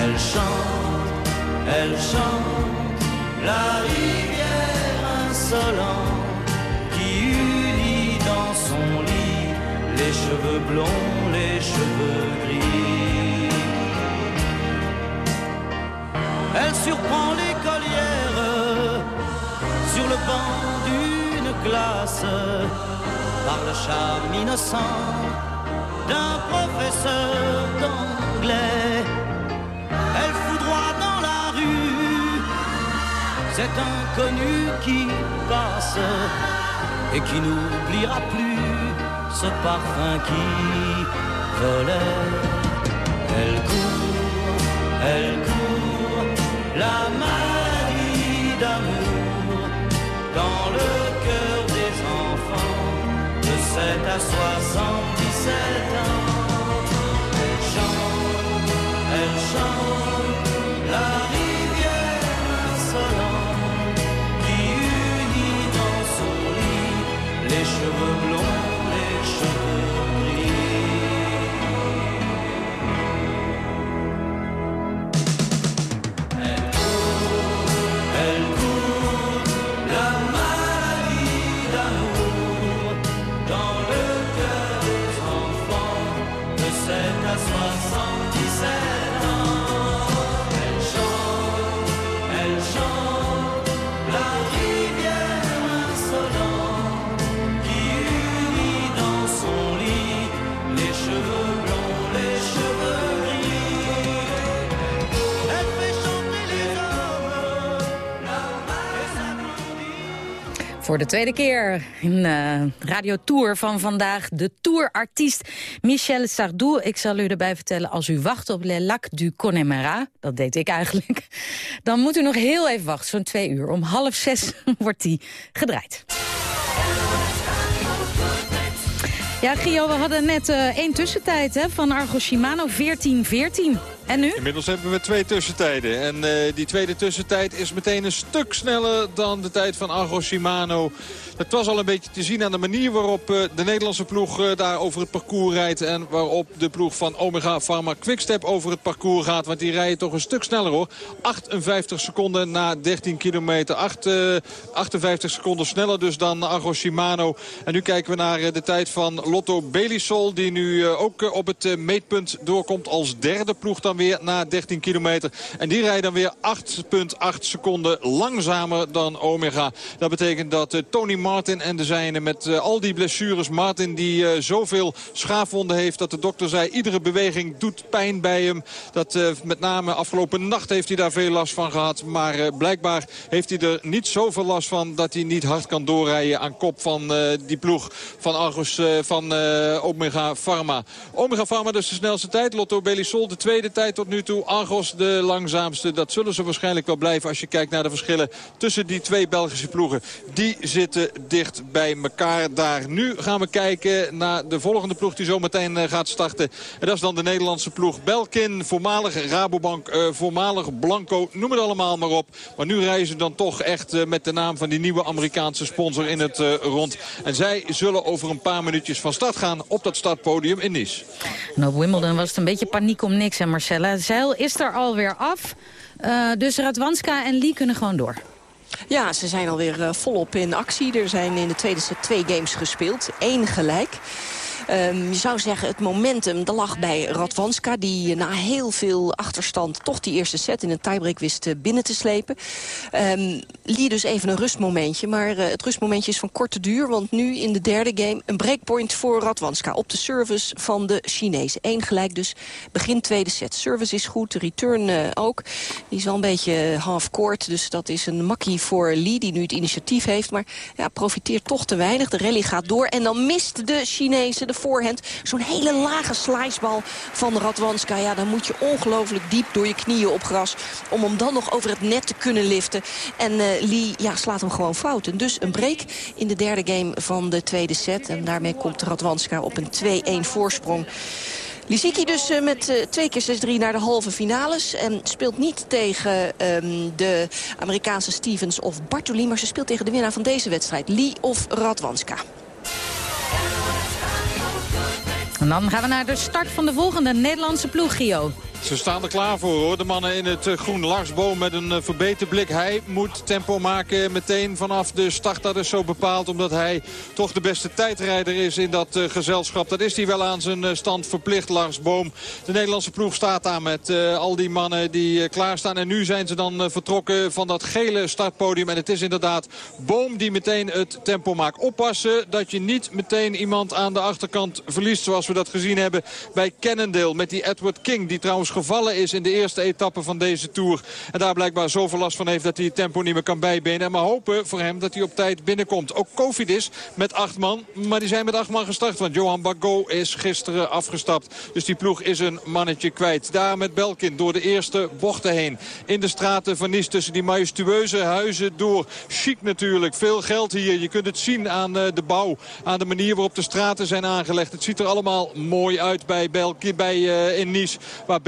[SPEAKER 21] Elle chante, elle chante, la rivière insolente qui unit dans son lit les cheveux blonds, les cheveux gris. Elle surprend l'écolière sur le banc d'une classe par le charme innocent d'un professeur d'anglais. Elle foudroie dans la rue cet inconnu qui passe et qui n'oubliera plus ce parfum qui volait. Elle court, elle court, la maladie d'amour dans le cœur des enfants de 7 à 77 ans. Elle chante, elle chante,
[SPEAKER 2] Voor de tweede keer in uh, Radio Tour van vandaag de tourartiest Michel Sardou. Ik zal u erbij vertellen, als u wacht op Le Lac du Connemara, dat deed ik eigenlijk, dan moet u nog heel even wachten, zo'n twee uur. Om half zes wordt die gedraaid. Ja, Gio, we hadden net uh, één tussentijd hè, van Argo Shimano, 14-14. En nu?
[SPEAKER 11] Inmiddels hebben we twee tussentijden. En uh, die tweede tussentijd is meteen een stuk sneller dan de tijd van Argo Shimano. Het was al een beetje te zien aan de manier waarop uh, de Nederlandse ploeg uh, daar over het parcours rijdt. En waarop de ploeg van Omega Pharma Quickstep over het parcours gaat. Want die rijden toch een stuk sneller hoor. 58 seconden na 13 kilometer. 8, 58 seconden sneller dus dan Argo Shimano. En nu kijken we naar de tijd van Lotto Belisol. Die nu ook op het meetpunt doorkomt als derde ploeg dan weer na 13 kilometer. En die rijden dan weer 8,8 seconden langzamer dan Omega. Dat betekent dat uh, Tony Martin en de zijne met uh, al die blessures... Martin die uh, zoveel schaafwonden heeft dat de dokter zei... iedere beweging doet pijn bij hem. Dat met name afgelopen nacht heeft hij daar veel last van gehad. Maar blijkbaar heeft hij er niet zoveel last van... dat hij niet hard kan doorrijden aan kop van die ploeg van Argos van Omega Pharma. Omega Pharma dus de snelste tijd. Lotto Belisol de tweede tijd tot nu toe. Argos de langzaamste. Dat zullen ze waarschijnlijk wel blijven als je kijkt naar de verschillen tussen die twee Belgische ploegen. Die zitten dicht bij elkaar daar. Nu gaan we kijken naar de volgende ploeg die zo meteen uh, gaat starten. En dat is dan de Nederlandse ploeg. Belkin, voormalig Rabobank, uh, voormalig Blanco, noem het allemaal maar op. Maar nu ze dan toch echt uh, met de naam van die nieuwe Amerikaanse sponsor in het rond. En zij zullen over een paar minuutjes van start gaan op dat startpodium in Nice.
[SPEAKER 2] En op Wimbledon was het een beetje paniek om niks, hè Marcella? Zeil is er alweer af. Uh, dus Radwanska en Lee kunnen gewoon door.
[SPEAKER 12] Ja, ze zijn alweer uh, volop in actie. Er zijn in de tweede set twee games gespeeld. Eén gelijk. Um, je zou zeggen, het momentum dat lag bij Radwanska... die na heel veel achterstand toch die eerste set in een tiebreak wist binnen te slepen. Um, Lee dus even een rustmomentje. Maar uh, het rustmomentje is van korte duur. Want nu in de derde game een breakpoint voor Radwanska... op de service van de Chinezen. Eén gelijk dus begin tweede set. Service is goed, de return ook. Die is wel een beetje half-court. Dus dat is een makkie voor Lee die nu het initiatief heeft. Maar ja, profiteert toch te weinig. De rally gaat door. En dan mist de Chinezen de voorhand. Zo'n hele lage slicebal van Radwanska. Ja, dan moet je ongelooflijk diep door je knieën op gras... om hem dan nog over het net te kunnen liften. En eh, Lee ja, slaat hem gewoon fout. En dus een break in de derde game van de tweede set. En daarmee komt Radwanska op een 2-1 voorsprong. Lisicki dus eh, met eh, twee keer 6-3 naar de halve finales. En speelt niet tegen ehm, de Amerikaanse Stevens of Bartoli... maar ze speelt tegen de winnaar van deze wedstrijd, Lee of Radwanska.
[SPEAKER 2] En dan gaan we naar de start van de volgende Nederlandse ploeg, Gio.
[SPEAKER 11] Ze staan er klaar voor hoor. De mannen in het eh, groen. Lars Boom met een eh, verbeterd blik. Hij moet tempo maken meteen vanaf de start. Dat is zo bepaald omdat hij toch de beste tijdrijder is in dat eh, gezelschap. Dat is hij wel aan zijn stand verplicht, Lars Boom. De Nederlandse ploeg staat daar met al die mannen die eh, klaarstaan. En nu zijn ze dan vertrokken van dat gele startpodium. En het is inderdaad Boom die meteen het tempo maakt. Oppassen dat je niet meteen iemand aan de achterkant verliest. Zoals we dat gezien hebben bij Cannondale. Met die Edward King die trouwens gevallen is in de eerste etappe van deze Tour. En daar blijkbaar zoveel last van heeft dat hij het tempo niet meer kan bijbenen. En maar hopen voor hem dat hij op tijd binnenkomt. Ook Kofidis met acht man. Maar die zijn met acht man gestart. Want Johan Bagot is gisteren afgestapt. Dus die ploeg is een mannetje kwijt. Daar met Belkin door de eerste bochten heen. In de straten van Nice tussen die majestueuze huizen door. Chic natuurlijk. Veel geld hier. Je kunt het zien aan eh, de bouw. Aan de manier waarop de straten zijn aangelegd. Het ziet er allemaal mooi uit bij, Belkin, bij eh, in Nice. Waar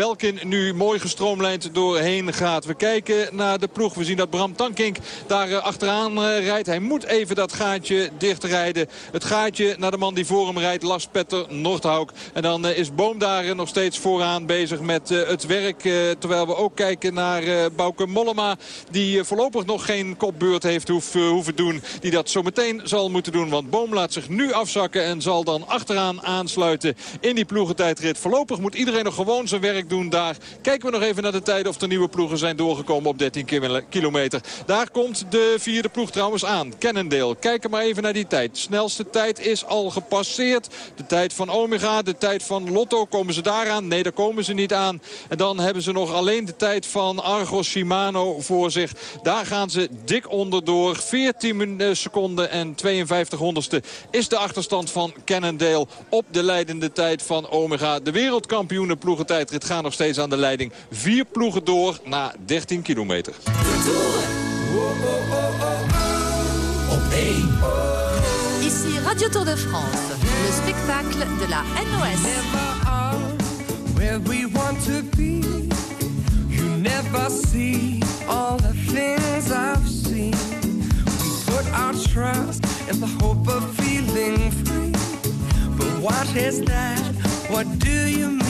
[SPEAKER 11] nu mooi gestroomlijnd doorheen gaat. We kijken naar de ploeg. We zien dat Bram Tankink daar eh, achteraan eh, rijdt. Hij moet even dat gaatje dichtrijden. Het gaatje naar de man die voor hem rijdt. Lars Petter Nordhauk. En dan eh, is Boom daar nog steeds vooraan bezig met het werk. terwijl we ook kijken naar Bouke Mollema. Die voorlopig nog geen kopbeurt heeft hoeven doen. Die dat zo meteen zal moeten doen. Want Boom laat zich nu afzakken. En zal dan achteraan aansluiten in die ploegentijdrit. Voorlopig moet iedereen nog gewoon zijn werk doen daar. Kijken we nog even naar de tijden of er nieuwe ploegen zijn doorgekomen op 13 kilo- kilometer. Daar komt de vierde ploeg trouwens aan. Cannondale. Kijken maar even naar die tijd. Snelste tijd is al gepasseerd. De tijd van Omega, de tijd van Lotto. Komen ze daar aan? Nee, daar komen ze niet aan. En dan hebben ze nog alleen de tijd van Argos Shimano voor zich. Daar gaan ze dik onderdoor. 14 min- eh, seconden en 52 honderdste is de achterstand van Cannondale op de leidende tijd van Omega. De wereldkampioenen ploegentijdrit gaan nog steeds aan de leiding. Vier ploegen door na 13 kilometer.
[SPEAKER 21] Op één.
[SPEAKER 22] Ici Radio Tour de France, le spectacle de la NOS.
[SPEAKER 17] where we want to be. You never see all the things I've seen. We put our trust in the hope of feeling free. But what is that? What do you mean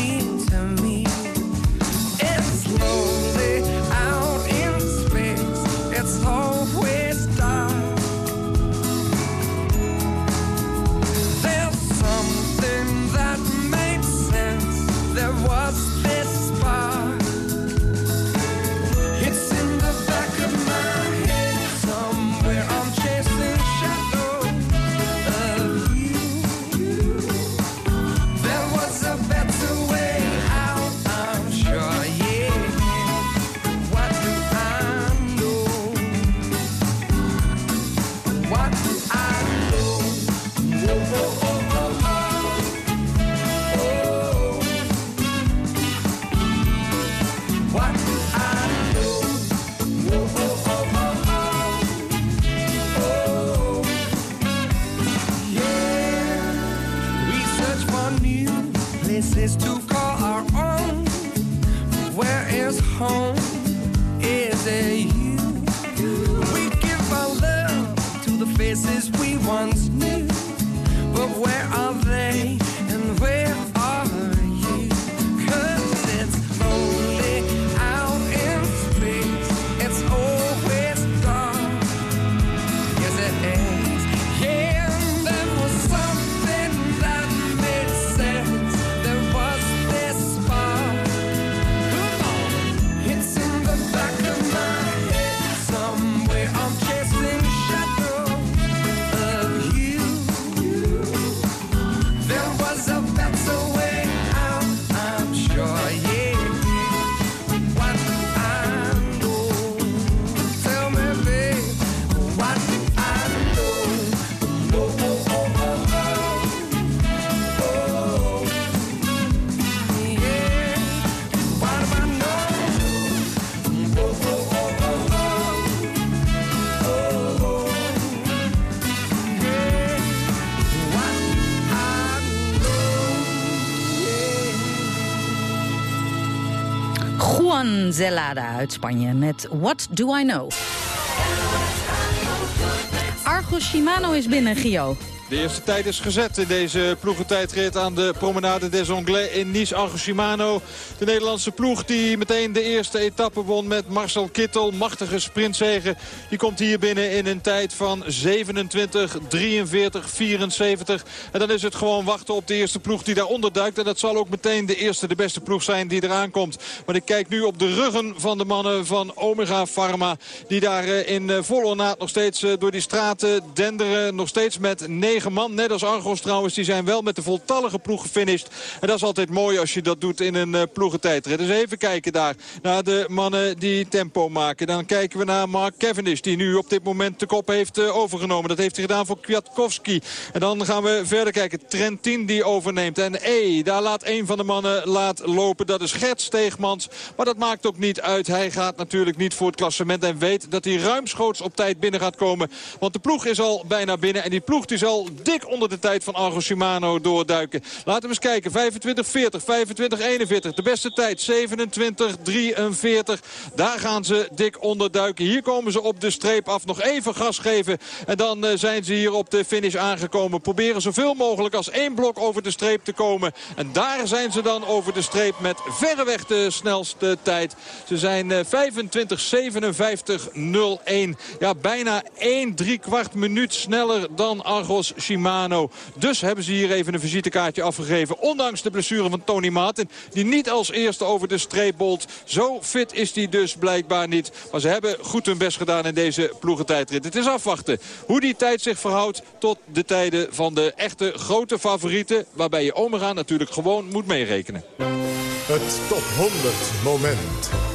[SPEAKER 2] Zelada uit Spanje met What Do I Know. Argos Shimano is binnen, Gio.
[SPEAKER 11] De eerste tijd is gezet in deze ploegentijdrit aan de Promenade des Anglais in Nice. Argo de Nederlandse ploeg die meteen de eerste etappe won met Marcel Kittel. Machtige sprintzegen. Die komt hier binnen in een tijd van 27, 43, 74. En dan is het gewoon wachten op de eerste ploeg die daaronder duikt. En dat zal ook meteen de eerste, de beste ploeg zijn die eraan komt. Maar ik kijk nu op de ruggen van de mannen van Omega Pharma. Die daar eh, in eh, volle ornaat nog steeds eh, door die straten denderen. Nog steeds met man. Net als Argos trouwens. Die zijn wel met de voltallige ploeg gefinished. En dat is altijd mooi als je dat doet in een uh, ploegentijdrit. Dus even kijken daar naar de mannen die tempo maken. Dan kijken we naar Mark Cavendish. Die nu op dit moment de kop heeft uh, overgenomen. Dat heeft hij gedaan voor Kwiatkowski. En dan gaan we verder kijken. Trentin die overneemt. En hey, daar laat een van de mannen laat lopen. Dat is Gert Steegmans. Maar dat maakt ook niet uit. Hij gaat natuurlijk niet voor het klassement. En weet dat hij ruimschoots op tijd binnen gaat komen. Want de ploeg is al bijna binnen. En die ploeg die zal dik onder de tijd van Argo Shimano doorduiken. Laten we eens kijken. 25-40, 25-41. De beste tijd 27-43. Daar gaan ze dik onder duiken. Hier komen ze op de streep af. Nog even gas geven. En dan uh, zijn ze hier op de finish aangekomen. Proberen zoveel mogelijk als één blok over de streep te komen. En daar zijn ze dan over de streep met verreweg de snelste tijd. Ze zijn uh, 25-57-01. Ja, bijna 1 3 kwart minuut sneller dan Argos Shimano. Dus hebben ze hier even een visitekaartje afgegeven. Ondanks de blessure van Tony Martin. Die niet als eerste over de streep bolt. Zo fit is hij dus blijkbaar niet. Maar ze hebben goed hun best gedaan in deze ploegentijdrit. Het is afwachten hoe die tijd zich verhoudt tot de tijden van de echte grote favorieten. Waarbij je Omega natuurlijk gewoon moet meerekenen.
[SPEAKER 1] Het top 100 moment.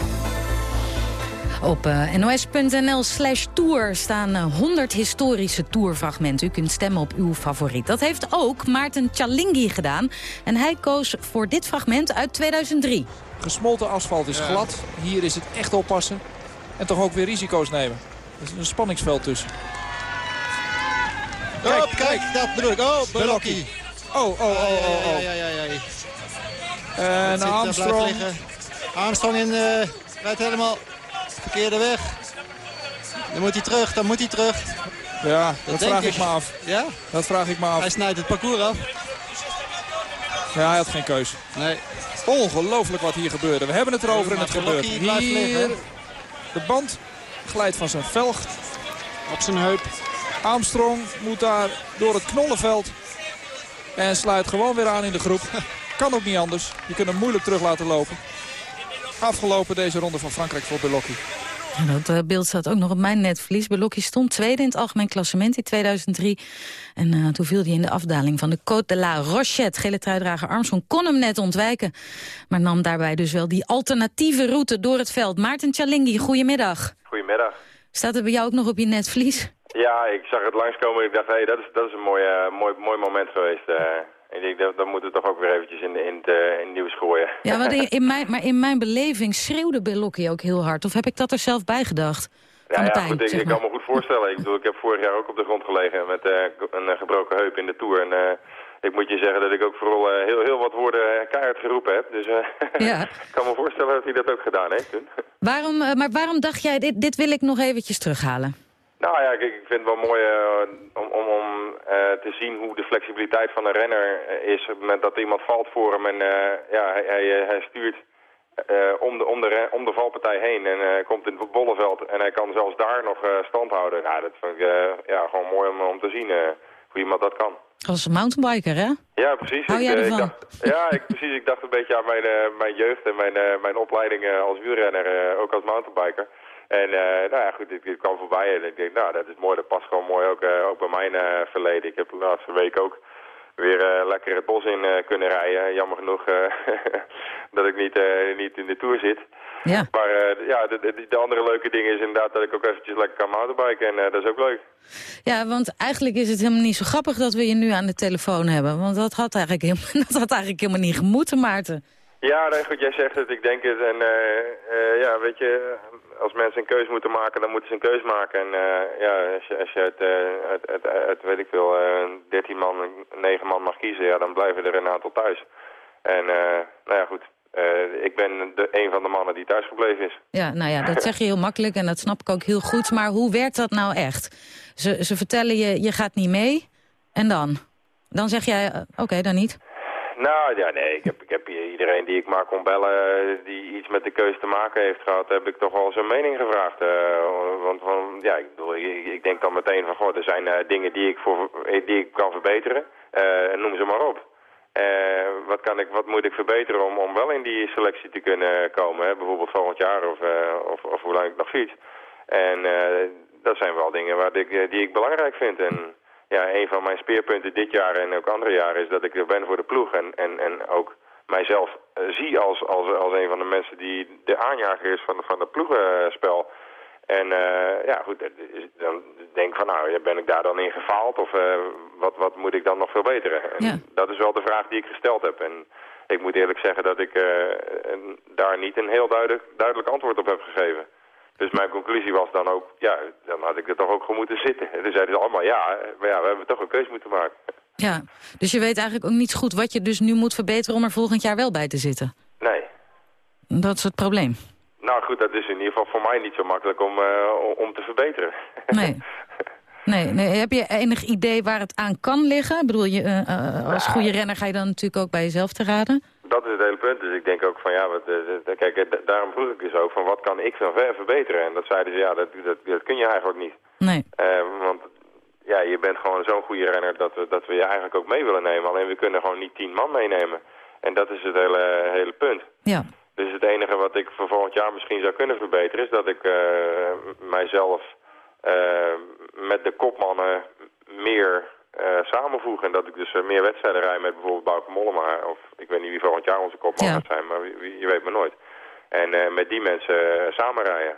[SPEAKER 2] Op uh, nos.nl slash tour staan uh, 100 historische tourfragmenten. U kunt stemmen op uw favoriet. Dat heeft ook Maarten Chalingi gedaan. En hij koos voor dit fragment uit 2003.
[SPEAKER 23] Gesmolten asfalt is glad. Hier is het echt oppassen. En toch ook weer risico's nemen. Er is een spanningsveld tussen.
[SPEAKER 24] Kijk, oh, kijk, dat bedoel ik. Oh, Belocchi.
[SPEAKER 23] Oh, oh, oh, oh, oh.
[SPEAKER 24] Ja, ja, ja, ja.
[SPEAKER 23] En Armstrong.
[SPEAKER 24] Armstrong in, uh, rijdt helemaal verkeerde weg. Dan moet hij terug, dan moet hij terug.
[SPEAKER 23] Ja, dat, dat vraag ik. ik me af.
[SPEAKER 24] Ja?
[SPEAKER 23] Dat vraag ik me af.
[SPEAKER 24] Hij snijdt het parcours af.
[SPEAKER 23] Ja, hij had geen keuze.
[SPEAKER 24] Nee.
[SPEAKER 23] Ongelooflijk wat hier gebeurde. We hebben het erover en het gebeurt.
[SPEAKER 24] Hier,
[SPEAKER 23] de band glijdt van zijn velg.
[SPEAKER 24] Op zijn heup.
[SPEAKER 23] Armstrong moet daar door het knollenveld. En sluit gewoon weer aan in de groep. Kan ook niet anders. Je kunt hem moeilijk terug laten lopen. Afgelopen deze ronde van Frankrijk voor Belocchi.
[SPEAKER 2] Dat uh, beeld staat ook nog op mijn netvlies. Belocchi stond tweede in het algemeen klassement in 2003. En uh, toen viel hij in de afdaling van de Côte de la Rochette. Gele truidrager Armstrong kon hem net ontwijken. Maar nam daarbij dus wel die alternatieve route door het veld. Maarten Chalingi, goedemiddag.
[SPEAKER 25] Goedemiddag.
[SPEAKER 2] Staat er bij jou ook nog op je netvlies?
[SPEAKER 25] Ja, ik zag het langskomen en ik dacht, hé, hey, dat, is, dat is een mooi, uh, mooi, mooi moment geweest. Uh, ik denk, dat, dat moeten we toch ook weer eventjes in, in, het, uh, in het nieuws gooien.
[SPEAKER 2] Ja, maar in, in, mijn, maar in mijn beleving schreeuwde Belocchi ook heel hard. Of heb ik dat er zelf bij gedacht?
[SPEAKER 25] Ja, ja
[SPEAKER 2] pijn,
[SPEAKER 25] goed, ik, kan me goed voorstellen. Ik bedoel, ik heb vorig jaar ook op de grond gelegen met een gebroken heup in de Tour. En ik moet je zeggen dat ik ook vooral heel, heel wat woorden keihard geroepen heb. Dus ja. ik kan me voorstellen dat hij dat ook gedaan heeft toen.
[SPEAKER 2] Waarom, maar waarom dacht jij, dit, dit wil ik nog eventjes terughalen?
[SPEAKER 25] Nou ja, kijk, ik vind het wel mooi uh, om, om, uh, te zien hoe de flexibiliteit van een renner is. Op het moment dat iemand valt voor hem en uh, ja, hij, hij, hij stuurt om, de, om, de, om de valpartij heen en komt in het bolleveld. En hij kan zelfs daar nog stand houden. Nou, dat vind ik ja, gewoon mooi om, om te zien hoe iemand dat kan.
[SPEAKER 2] Als mountainbiker, hè?
[SPEAKER 25] Ja, precies.
[SPEAKER 2] Hou
[SPEAKER 25] ik,
[SPEAKER 2] jij
[SPEAKER 25] ik
[SPEAKER 2] ervan?
[SPEAKER 25] dacht, ja, ik, precies. Ik dacht een beetje aan mijn, mijn jeugd en mijn, mijn opleiding als wielrenner, ook als mountainbiker. En uh, nou ja, goed, dit, dit kwam voorbij en ik denk, nou, dat is mooi, dat past gewoon mooi ook, uh, ook bij mijn uh, verleden. Ik heb de laatste week ook weer lekker het bos in kunnen rijden. Jammer genoeg dat ik niet, niet in de Tour zit.
[SPEAKER 2] Ja.
[SPEAKER 25] Maar ja, de, de, de, andere leuke ding is inderdaad dat ik ook eventjes lekker kan mountainbiken en dat is ook leuk.
[SPEAKER 2] Ja, want eigenlijk is het helemaal niet zo grappig dat we je nu aan de telefoon hebben. Want dat had eigenlijk helemaal, dat had eigenlijk helemaal niet gemoeten, Maarten.
[SPEAKER 25] Ja, goed, jij zegt het, ik denk het. En ja, weet je, als mensen een keuze moeten maken, dan moeten ze een keuze maken. En uh, ja, als je, als je uit, weet ik veel, uh, 13 man, 9 man mag kiezen, ja, dan blijven er een aantal thuis. En nou ja, goed, eh, ik ben de, een van de mannen die thuisgebleven is.
[SPEAKER 2] Ja, nou ja, dat zeg je heel makkelijk en dat snap ik ook heel goed. Maar hoe werkt dat nou echt? Ze, ze vertellen je, je gaat niet mee. En dan? Dan zeg jij, eh, oké, dan niet.
[SPEAKER 25] Nou ja, nee, ik heb, ik heb iedereen die ik maar kon bellen eh, die iets met de keuze te maken heeft gehad, heb ik toch wel zijn mening gevraagd. Eh, want van, ja, ik, bedoel, ik, ik denk dan meteen van, goh, er zijn eh, dingen die ik, voor, die ik kan verbeteren. Eh, noem ze maar op. Wat, kan ik, wat moet ik verbeteren om, om wel in die selectie te kunnen komen? Hè? Bijvoorbeeld volgend jaar of, of, of hoe lang ik nog fiets. En dat zijn wel dingen waar ik, die ik belangrijk vind. En ja, een van mijn speerpunten dit jaar en ook andere jaren is dat ik er ben voor de ploeg. En, en, en ook mijzelf eh, zie als, als, als een van de mensen die de aanjager is van, van het ploegenspel. En eh, ja, goed, dan denk ik van nou, ben ik daar dan in gefaald of eh, wat, wat moet ik dan nog verbeteren? En Dat is wel de vraag die ik gesteld heb. En ik moet eerlijk zeggen dat ik daar niet een heel duidelijk, duidelijk antwoord op heb gegeven. Dus mijn conclusie was dan ook, ja, dan had ik er toch ook gewoon moeten zitten. En toen zeiden ze allemaal ja, maar ja, we hebben toch een keus moeten maken.
[SPEAKER 2] Ja, dus je weet eigenlijk ook niet goed wat je dus nu moet verbeteren... om er volgend jaar wel bij te zitten.
[SPEAKER 25] Nee.
[SPEAKER 2] Dat is het probleem.
[SPEAKER 25] Nou goed, dat is in ieder geval voor mij niet zo makkelijk om, eh, om- te verbeteren.
[SPEAKER 2] Nee. Nee, nee, heb je enig idee waar het aan kan liggen? Ik bedoel, je, eh, eh, als goede renner ga je dan natuurlijk ook bij jezelf te raden.
[SPEAKER 25] Dat is het hele punt. Dus ik denk ook van ja, wat, eh, kijk, da- daarom vroeg ik dus ook van wat kan ik van ver verbeteren? En dat zeiden ze ja, dat, dat, dat kun je eigenlijk niet.
[SPEAKER 2] Nee.
[SPEAKER 25] Eh, want ja, je bent gewoon zo'n goede renner dat we, dat we je eigenlijk ook mee willen nemen. Alleen we kunnen gewoon niet tien man meenemen. En dat is het hele, hele punt.
[SPEAKER 2] Ja.
[SPEAKER 25] Dus het enige wat ik voor volgend jaar misschien zou kunnen verbeteren... is dat ik eh, mijzelf met de kopmannen meer eh, samenvoeg. En dat ik dus eh, meer wedstrijden rij met bijvoorbeeld Bauke Mollema. Of ik weet niet wie volgend jaar onze kopman
[SPEAKER 2] Ja.
[SPEAKER 25] gaat zijn, maar wie- wie- je weet maar nooit. En eh, met die mensen samen rijden.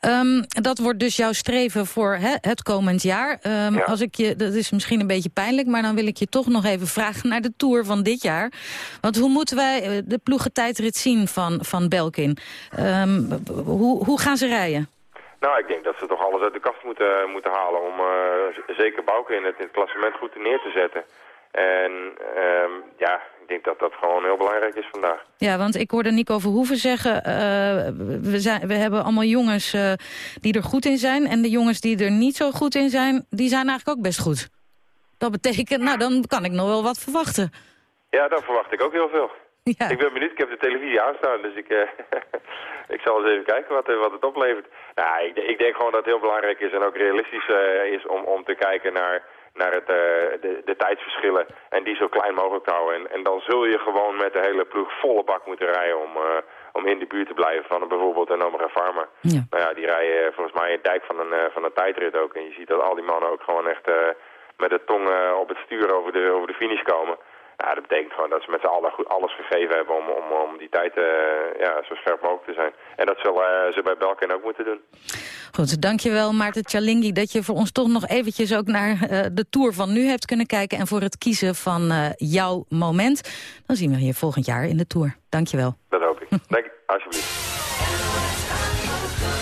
[SPEAKER 2] Ehm, dat wordt dus jouw streven voor het komend jaar. Ehm, als ik je, dat is misschien een beetje pijnlijk, maar dan wil ik je toch nog even vragen naar de Tour van dit jaar. Want hoe moeten wij de ploegentijdrit zien van, van Belkin? Ehm, hoe, hoe gaan ze rijden?
[SPEAKER 25] Nou, ik denk dat ze toch alles uit de kast moeten, moeten halen om eh, zeker Bouke in het, in het klassement goed neer te zetten. En ehm, ja, ik denk dat dat gewoon heel belangrijk is vandaag.
[SPEAKER 2] Ja, want ik hoorde Nico Verhoeven zeggen... eh, we, zijn, we hebben allemaal jongens eh, die er goed in zijn... en de jongens die er niet zo goed in zijn, die zijn eigenlijk ook best goed. Dat betekent, nou, dan kan ik nog wel wat verwachten.
[SPEAKER 25] Ja, daar verwacht ik ook heel veel. Ik ben benieuwd, ik heb de televisie aanstaan, dus ik, eh, ik zal eens even kijken wat, eh, wat het oplevert. Nou, ik, ik denk gewoon dat het heel belangrijk is en ook realistisch eh, is om, om te kijken naar, naar het, eh, de, de tijdsverschillen en die zo klein mogelijk te houden. En, en dan zul je gewoon met de hele ploeg volle bak moeten rijden om, om in de buurt te blijven van bijvoorbeeld een Omega Pharma. Nou ja, die rijden volgens mij een dijk van een, van een tijdrit ook. En je ziet dat al die mannen ook gewoon echt eh, met de tong op het stuur over de, over de finish komen. Ja, dat betekent gewoon dat ze met z'n allen goed alles gegeven hebben om, om, om die tijd eh, ja, zo scherp mogelijk te zijn. En dat zullen eh, ze bij Belkin ook moeten doen.
[SPEAKER 2] Goed, dankjewel Maarten Tjalingi dat je voor ons toch nog eventjes ook naar eh, de Tour van nu hebt kunnen kijken... en voor het kiezen van jouw moment. Dan zien we je volgend jaar in de Tour. Dankjewel.
[SPEAKER 25] Dat hoop ik. Dank je, alsjeblieft.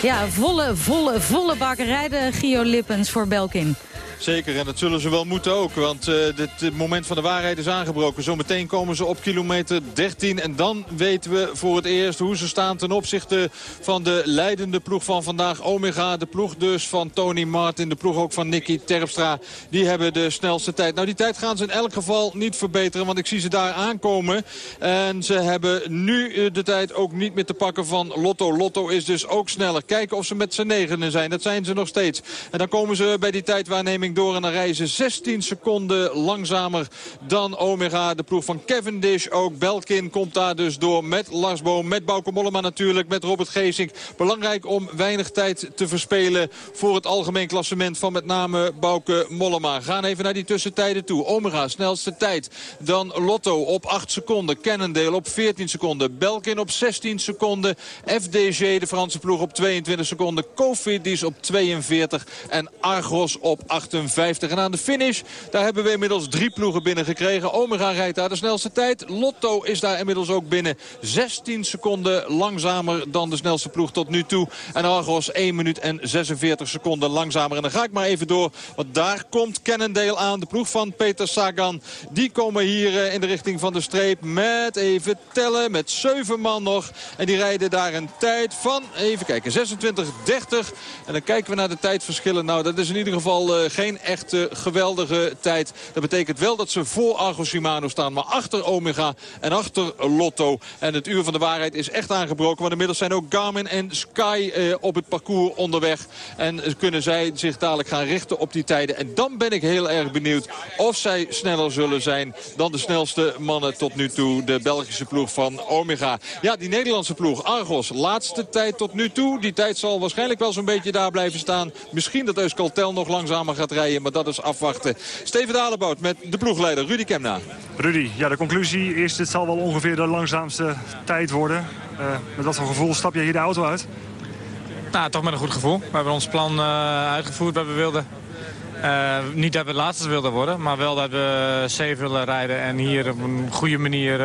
[SPEAKER 2] Ja, volle, volle, volle bak rijden Gio Lippens voor Belkin.
[SPEAKER 11] Zeker, en dat zullen ze wel moeten ook. Want eh, dit, dit moment van de waarheid is aangebroken. Zometeen komen ze op kilometer 13. En dan weten we voor het eerst hoe ze staan ten opzichte van de leidende ploeg van vandaag. Omega, de ploeg dus van Tony Martin. De ploeg ook van Nicky Terpstra. Die hebben de snelste tijd. Nou, die tijd gaan ze in elk geval niet verbeteren. Want ik zie ze daar aankomen. En ze hebben nu eh, de tijd ook niet meer te pakken van Lotto. Lotto is dus ook sneller. Kijken of ze met z'n negenen zijn. Dat zijn ze nog steeds. En dan komen ze bij die tijdwaarneming door en ze 16 seconden langzamer dan Omega. De ploeg van Cavendish ook. Belkin komt daar dus door met Lars Boom, met Bauke Mollema natuurlijk, met Robert Geesink. Belangrijk om weinig tijd te verspelen voor het algemeen klassement van met name Bauke Mollema. Gaan even naar die tussentijden toe. Omega snelste tijd. Dan Lotto op 8 seconden. Cannondale op 14 seconden. Belkin op 16 seconden. FDG, de Franse ploeg, op 22 seconden. Cofidis op 42 en Argos op 48 En aan de finish, daar hebben we inmiddels drie ploegen binnengekregen. Omega rijdt daar de snelste tijd. Lotto is daar inmiddels ook binnen. 16 seconden langzamer dan de snelste ploeg tot nu toe. En Argos 1 minuut en 46 seconden langzamer. En dan ga ik maar even door, want daar komt Cannondale aan. De ploeg van Peter Sagan. Die komen hier eh, in de richting van de streep met even tellen, met 7 man nog. En die rijden daar een tijd van, even kijken, 26-30. En dan kijken we naar de tijdverschillen. Nou, dat is in ieder geval eh, geen echte geweldige tijd. Dat betekent wel dat ze voor Argo Shimano staan. Maar achter Omega en achter Lotto. En het uur van de waarheid is echt aangebroken. Want inmiddels zijn ook Garmin en Sky eh, op het parcours onderweg. En kunnen zij zich dadelijk gaan richten op die tijden. En dan ben ik heel erg benieuwd of zij sneller zullen zijn dan de snelste mannen tot nu toe. De Belgische ploeg van Omega. Ja, die Nederlandse ploeg Argos. Laatste tijd tot nu toe. Die tijd zal waarschijnlijk wel zo'n beetje daar blijven staan. Misschien dat Euskaltel nog langzamer gaat rijden. Maar dat is afwachten. Steven Dalebout met de ploegleider Rudy Kemna.
[SPEAKER 15] Rudy, ja, de conclusie is dit zal wel ongeveer de langzaamste tijd worden. Eh, met wat voor gevoel stap je hier de auto uit?
[SPEAKER 26] Nou, toch met een goed gevoel. We hebben ons plan eh, uitgevoerd wat we wilden. Eh, niet dat we het laatste wilden worden, maar wel dat we safe willen rijden. En hier op een goede manier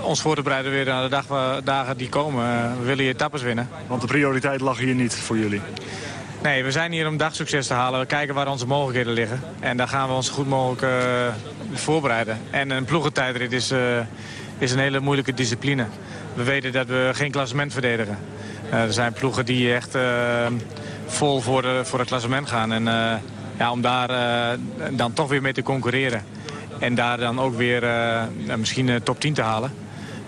[SPEAKER 26] ons voor te bereiden weer naar de dag, dagen die komen. We willen hier etappes winnen.
[SPEAKER 15] Want de prioriteit lag hier niet voor jullie.
[SPEAKER 26] Nee, we zijn hier om dagsucces te halen. We kijken waar onze mogelijkheden liggen. En daar gaan we ons zo goed mogelijk eh, voorbereiden. En een ploegentijdrit is, eh, is een hele moeilijke discipline. We weten dat we geen klassement verdedigen. Eh, er zijn ploegen die echt vol voor, de, voor het klassement gaan. En ja, om daar dan toch weer mee te concurreren. En daar dan ook weer misschien top 10 te halen.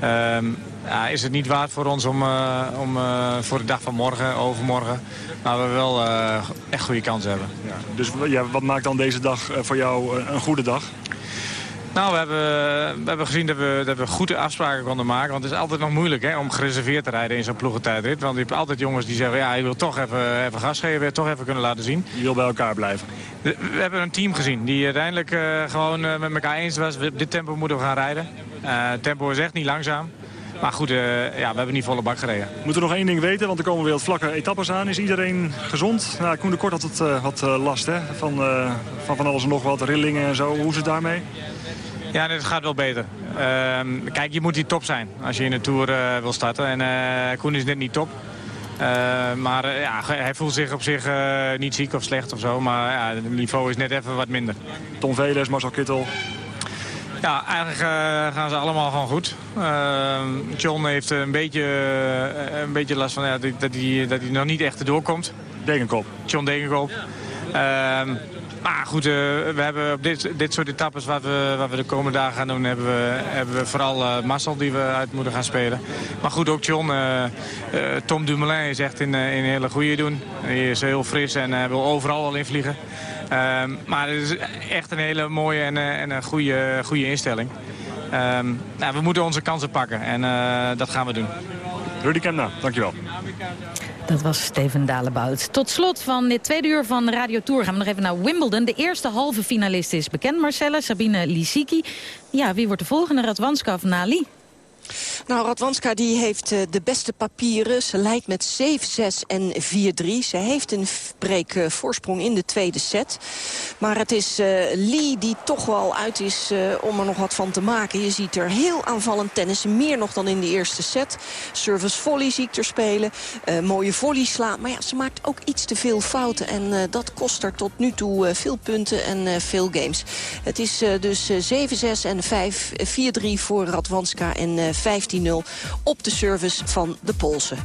[SPEAKER 26] Ehm, ja, is het niet waard voor ons om, eh, om eh, voor de dag van morgen, overmorgen... maar we wel eh, echt goede kansen hebben.
[SPEAKER 15] Dus ja, wat maakt dan deze dag voor jou een goede dag?
[SPEAKER 26] Nou, we hebben, we hebben gezien dat we, dat we goede afspraken konden maken. Want het is altijd nog moeilijk hè, om gereserveerd te rijden in zo'n ploegentijdrit. Want je hebt altijd jongens die zeggen, ja, ik wil toch even, even gas geven, toch even kunnen laten zien.
[SPEAKER 15] Je wil bij elkaar blijven.
[SPEAKER 26] We hebben een team gezien die uiteindelijk gewoon met elkaar eens was. Dit tempo moeten we gaan rijden. Het tempo is echt niet langzaam. Maar goed, eh, ja, we hebben niet volle bak gereden.
[SPEAKER 15] We moeten nog één ding weten, want er komen weer wat vlakke etappes aan. Is iedereen gezond? Nou, Koen de Kort had het, eh, wat eh, last hè? Van, eh, van van alles en nog wat, rillingen en zo. Hoe is het daarmee?
[SPEAKER 26] Ja, dit gaat wel beter. Ehm, kijk, je moet die top zijn als je in de Tour eh, wil starten. En eh, Koen is net niet top. Eh, maar eh, ja, hij voelt zich op zich eh, niet ziek of slecht of zo. Maar ja, het niveau is net even wat minder.
[SPEAKER 15] Tom Veles, Marcel Kittel.
[SPEAKER 26] Ja, eigenlijk eh, gaan ze allemaal gewoon goed. Ehm, John heeft een beetje, eh, een beetje last van ja, dat, hij, dat hij nog niet echt erdoor komt.
[SPEAKER 15] Degenkop.
[SPEAKER 26] John Degenkop. Ehm, maar goed, eh, we hebben op dit, dit soort etappes wat we, we de komende dagen gaan doen... hebben we, hebben vooral eh Marcel die we uit moeten gaan spelen. Maar goed, ook John. eh, Tom Dumoulin is echt in, in hele goede doen. Hij is heel fris en wil overal al invliegen. Ehm, maar het is echt een hele mooie en, en een goede, goede instelling. Ehm, nou, we moeten onze kansen pakken en dat gaan we doen.
[SPEAKER 15] Rudy Kemna, dankjewel.
[SPEAKER 2] Dat was Steven Dalebout. Tot slot van dit tweede uur van Radio Tour gaan we nog even naar Wimbledon. De eerste halve finalist is bekend, Marcella, Sabine Lisicki. Ja, wie wordt de volgende? Radwanska of Nali?
[SPEAKER 12] Nou, Radwanska die heeft eh, de beste papieren. Ze leidt met 7-6 en 4-3. Ze heeft een break eh, voorsprong in de tweede set. Maar het is eh, Lee die toch wel uit is om er nog wat van te maken. Je ziet er heel aanvallend tennissen. Meer nog dan in de eerste set. Service volley zie ik er spelen. Mooie volley slaan. Maar ja, ze maakt ook iets te veel fouten. En dat kost er tot nu toe veel punten en veel games. Het is dus eh, 7-6 en 5, eh, 4-3 voor Radwanska en 15-0 op de service van de Poolse.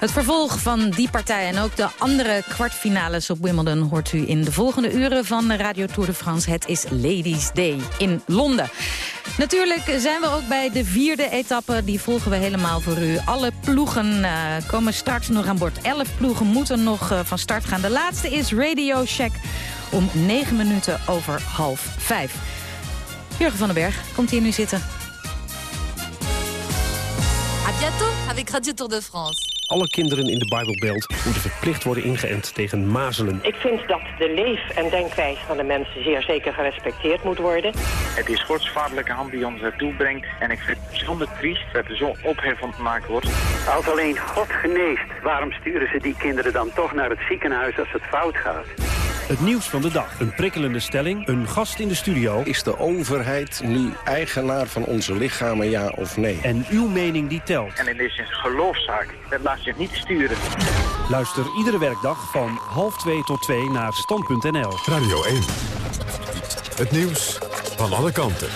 [SPEAKER 2] Het vervolg van die partij en ook de andere kwartfinales op Wimbledon... hoort u in de volgende uren van Radio Tour de France. Het is Ladies Day in Londen. Natuurlijk zijn we ook bij de vierde etappe. Die volgen we helemaal voor u. Alle ploegen eh, komen straks nog aan boord. Elf ploegen moeten nog eh, van start gaan. De laatste is Radio Shack om negen minuten over half vijf. Jurgen van den Berg komt hier nu zitten.
[SPEAKER 22] Bientôt avec Radio Tour de France.
[SPEAKER 27] Alle kinderen in de Bijbelbelt moeten verplicht worden ingeënt tegen mazelen.
[SPEAKER 28] Ik vind dat de leef- en denkwijze van de mensen zeer zeker gerespecteerd moet worden.
[SPEAKER 29] Het is godsvaderlijke hand die ons naartoe brengt. En ik vind het bijzonder triest dat er zo'n ophef van gemaakt wordt.
[SPEAKER 30] Als alleen God geneest, waarom sturen ze die kinderen dan toch naar het ziekenhuis als het fout gaat?
[SPEAKER 27] Het nieuws van de dag. Een prikkelende stelling. Een gast in de studio.
[SPEAKER 31] Is de overheid nu eigenaar van onze lichamen, ja of nee?
[SPEAKER 27] En uw mening die telt.
[SPEAKER 29] En het is een geloofszaak. Dat laat zich niet sturen.
[SPEAKER 27] Luister iedere werkdag van half 2 tot 2 naar stand.nl.
[SPEAKER 1] Radio 1. Het nieuws van alle kanten.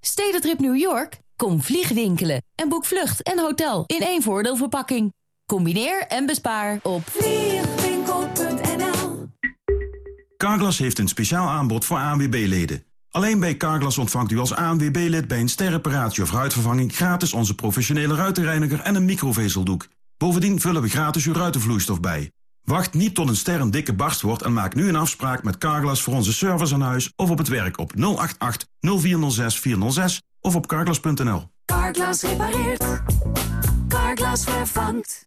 [SPEAKER 8] Stedentrip New York? Kom vliegwinkelen en boek vlucht en hotel in één voordeelverpakking. Combineer en bespaar op vliegwinkel.nl
[SPEAKER 14] Carglass heeft een speciaal aanbod voor ANWB-leden. Alleen bij Carglass ontvangt u als ANWB-lid bij een sterreparatie of ruitvervanging... gratis onze professionele ruitenreiniger en een microvezeldoek. Bovendien vullen we gratis uw ruitenvloeistof bij. Wacht niet tot een ster een dikke barst wordt en maak nu een afspraak met Carglass... voor onze service aan huis of op het werk op 088 0406 406 of op carglass.nl.
[SPEAKER 18] Carglass repareert. Carglass vervangt.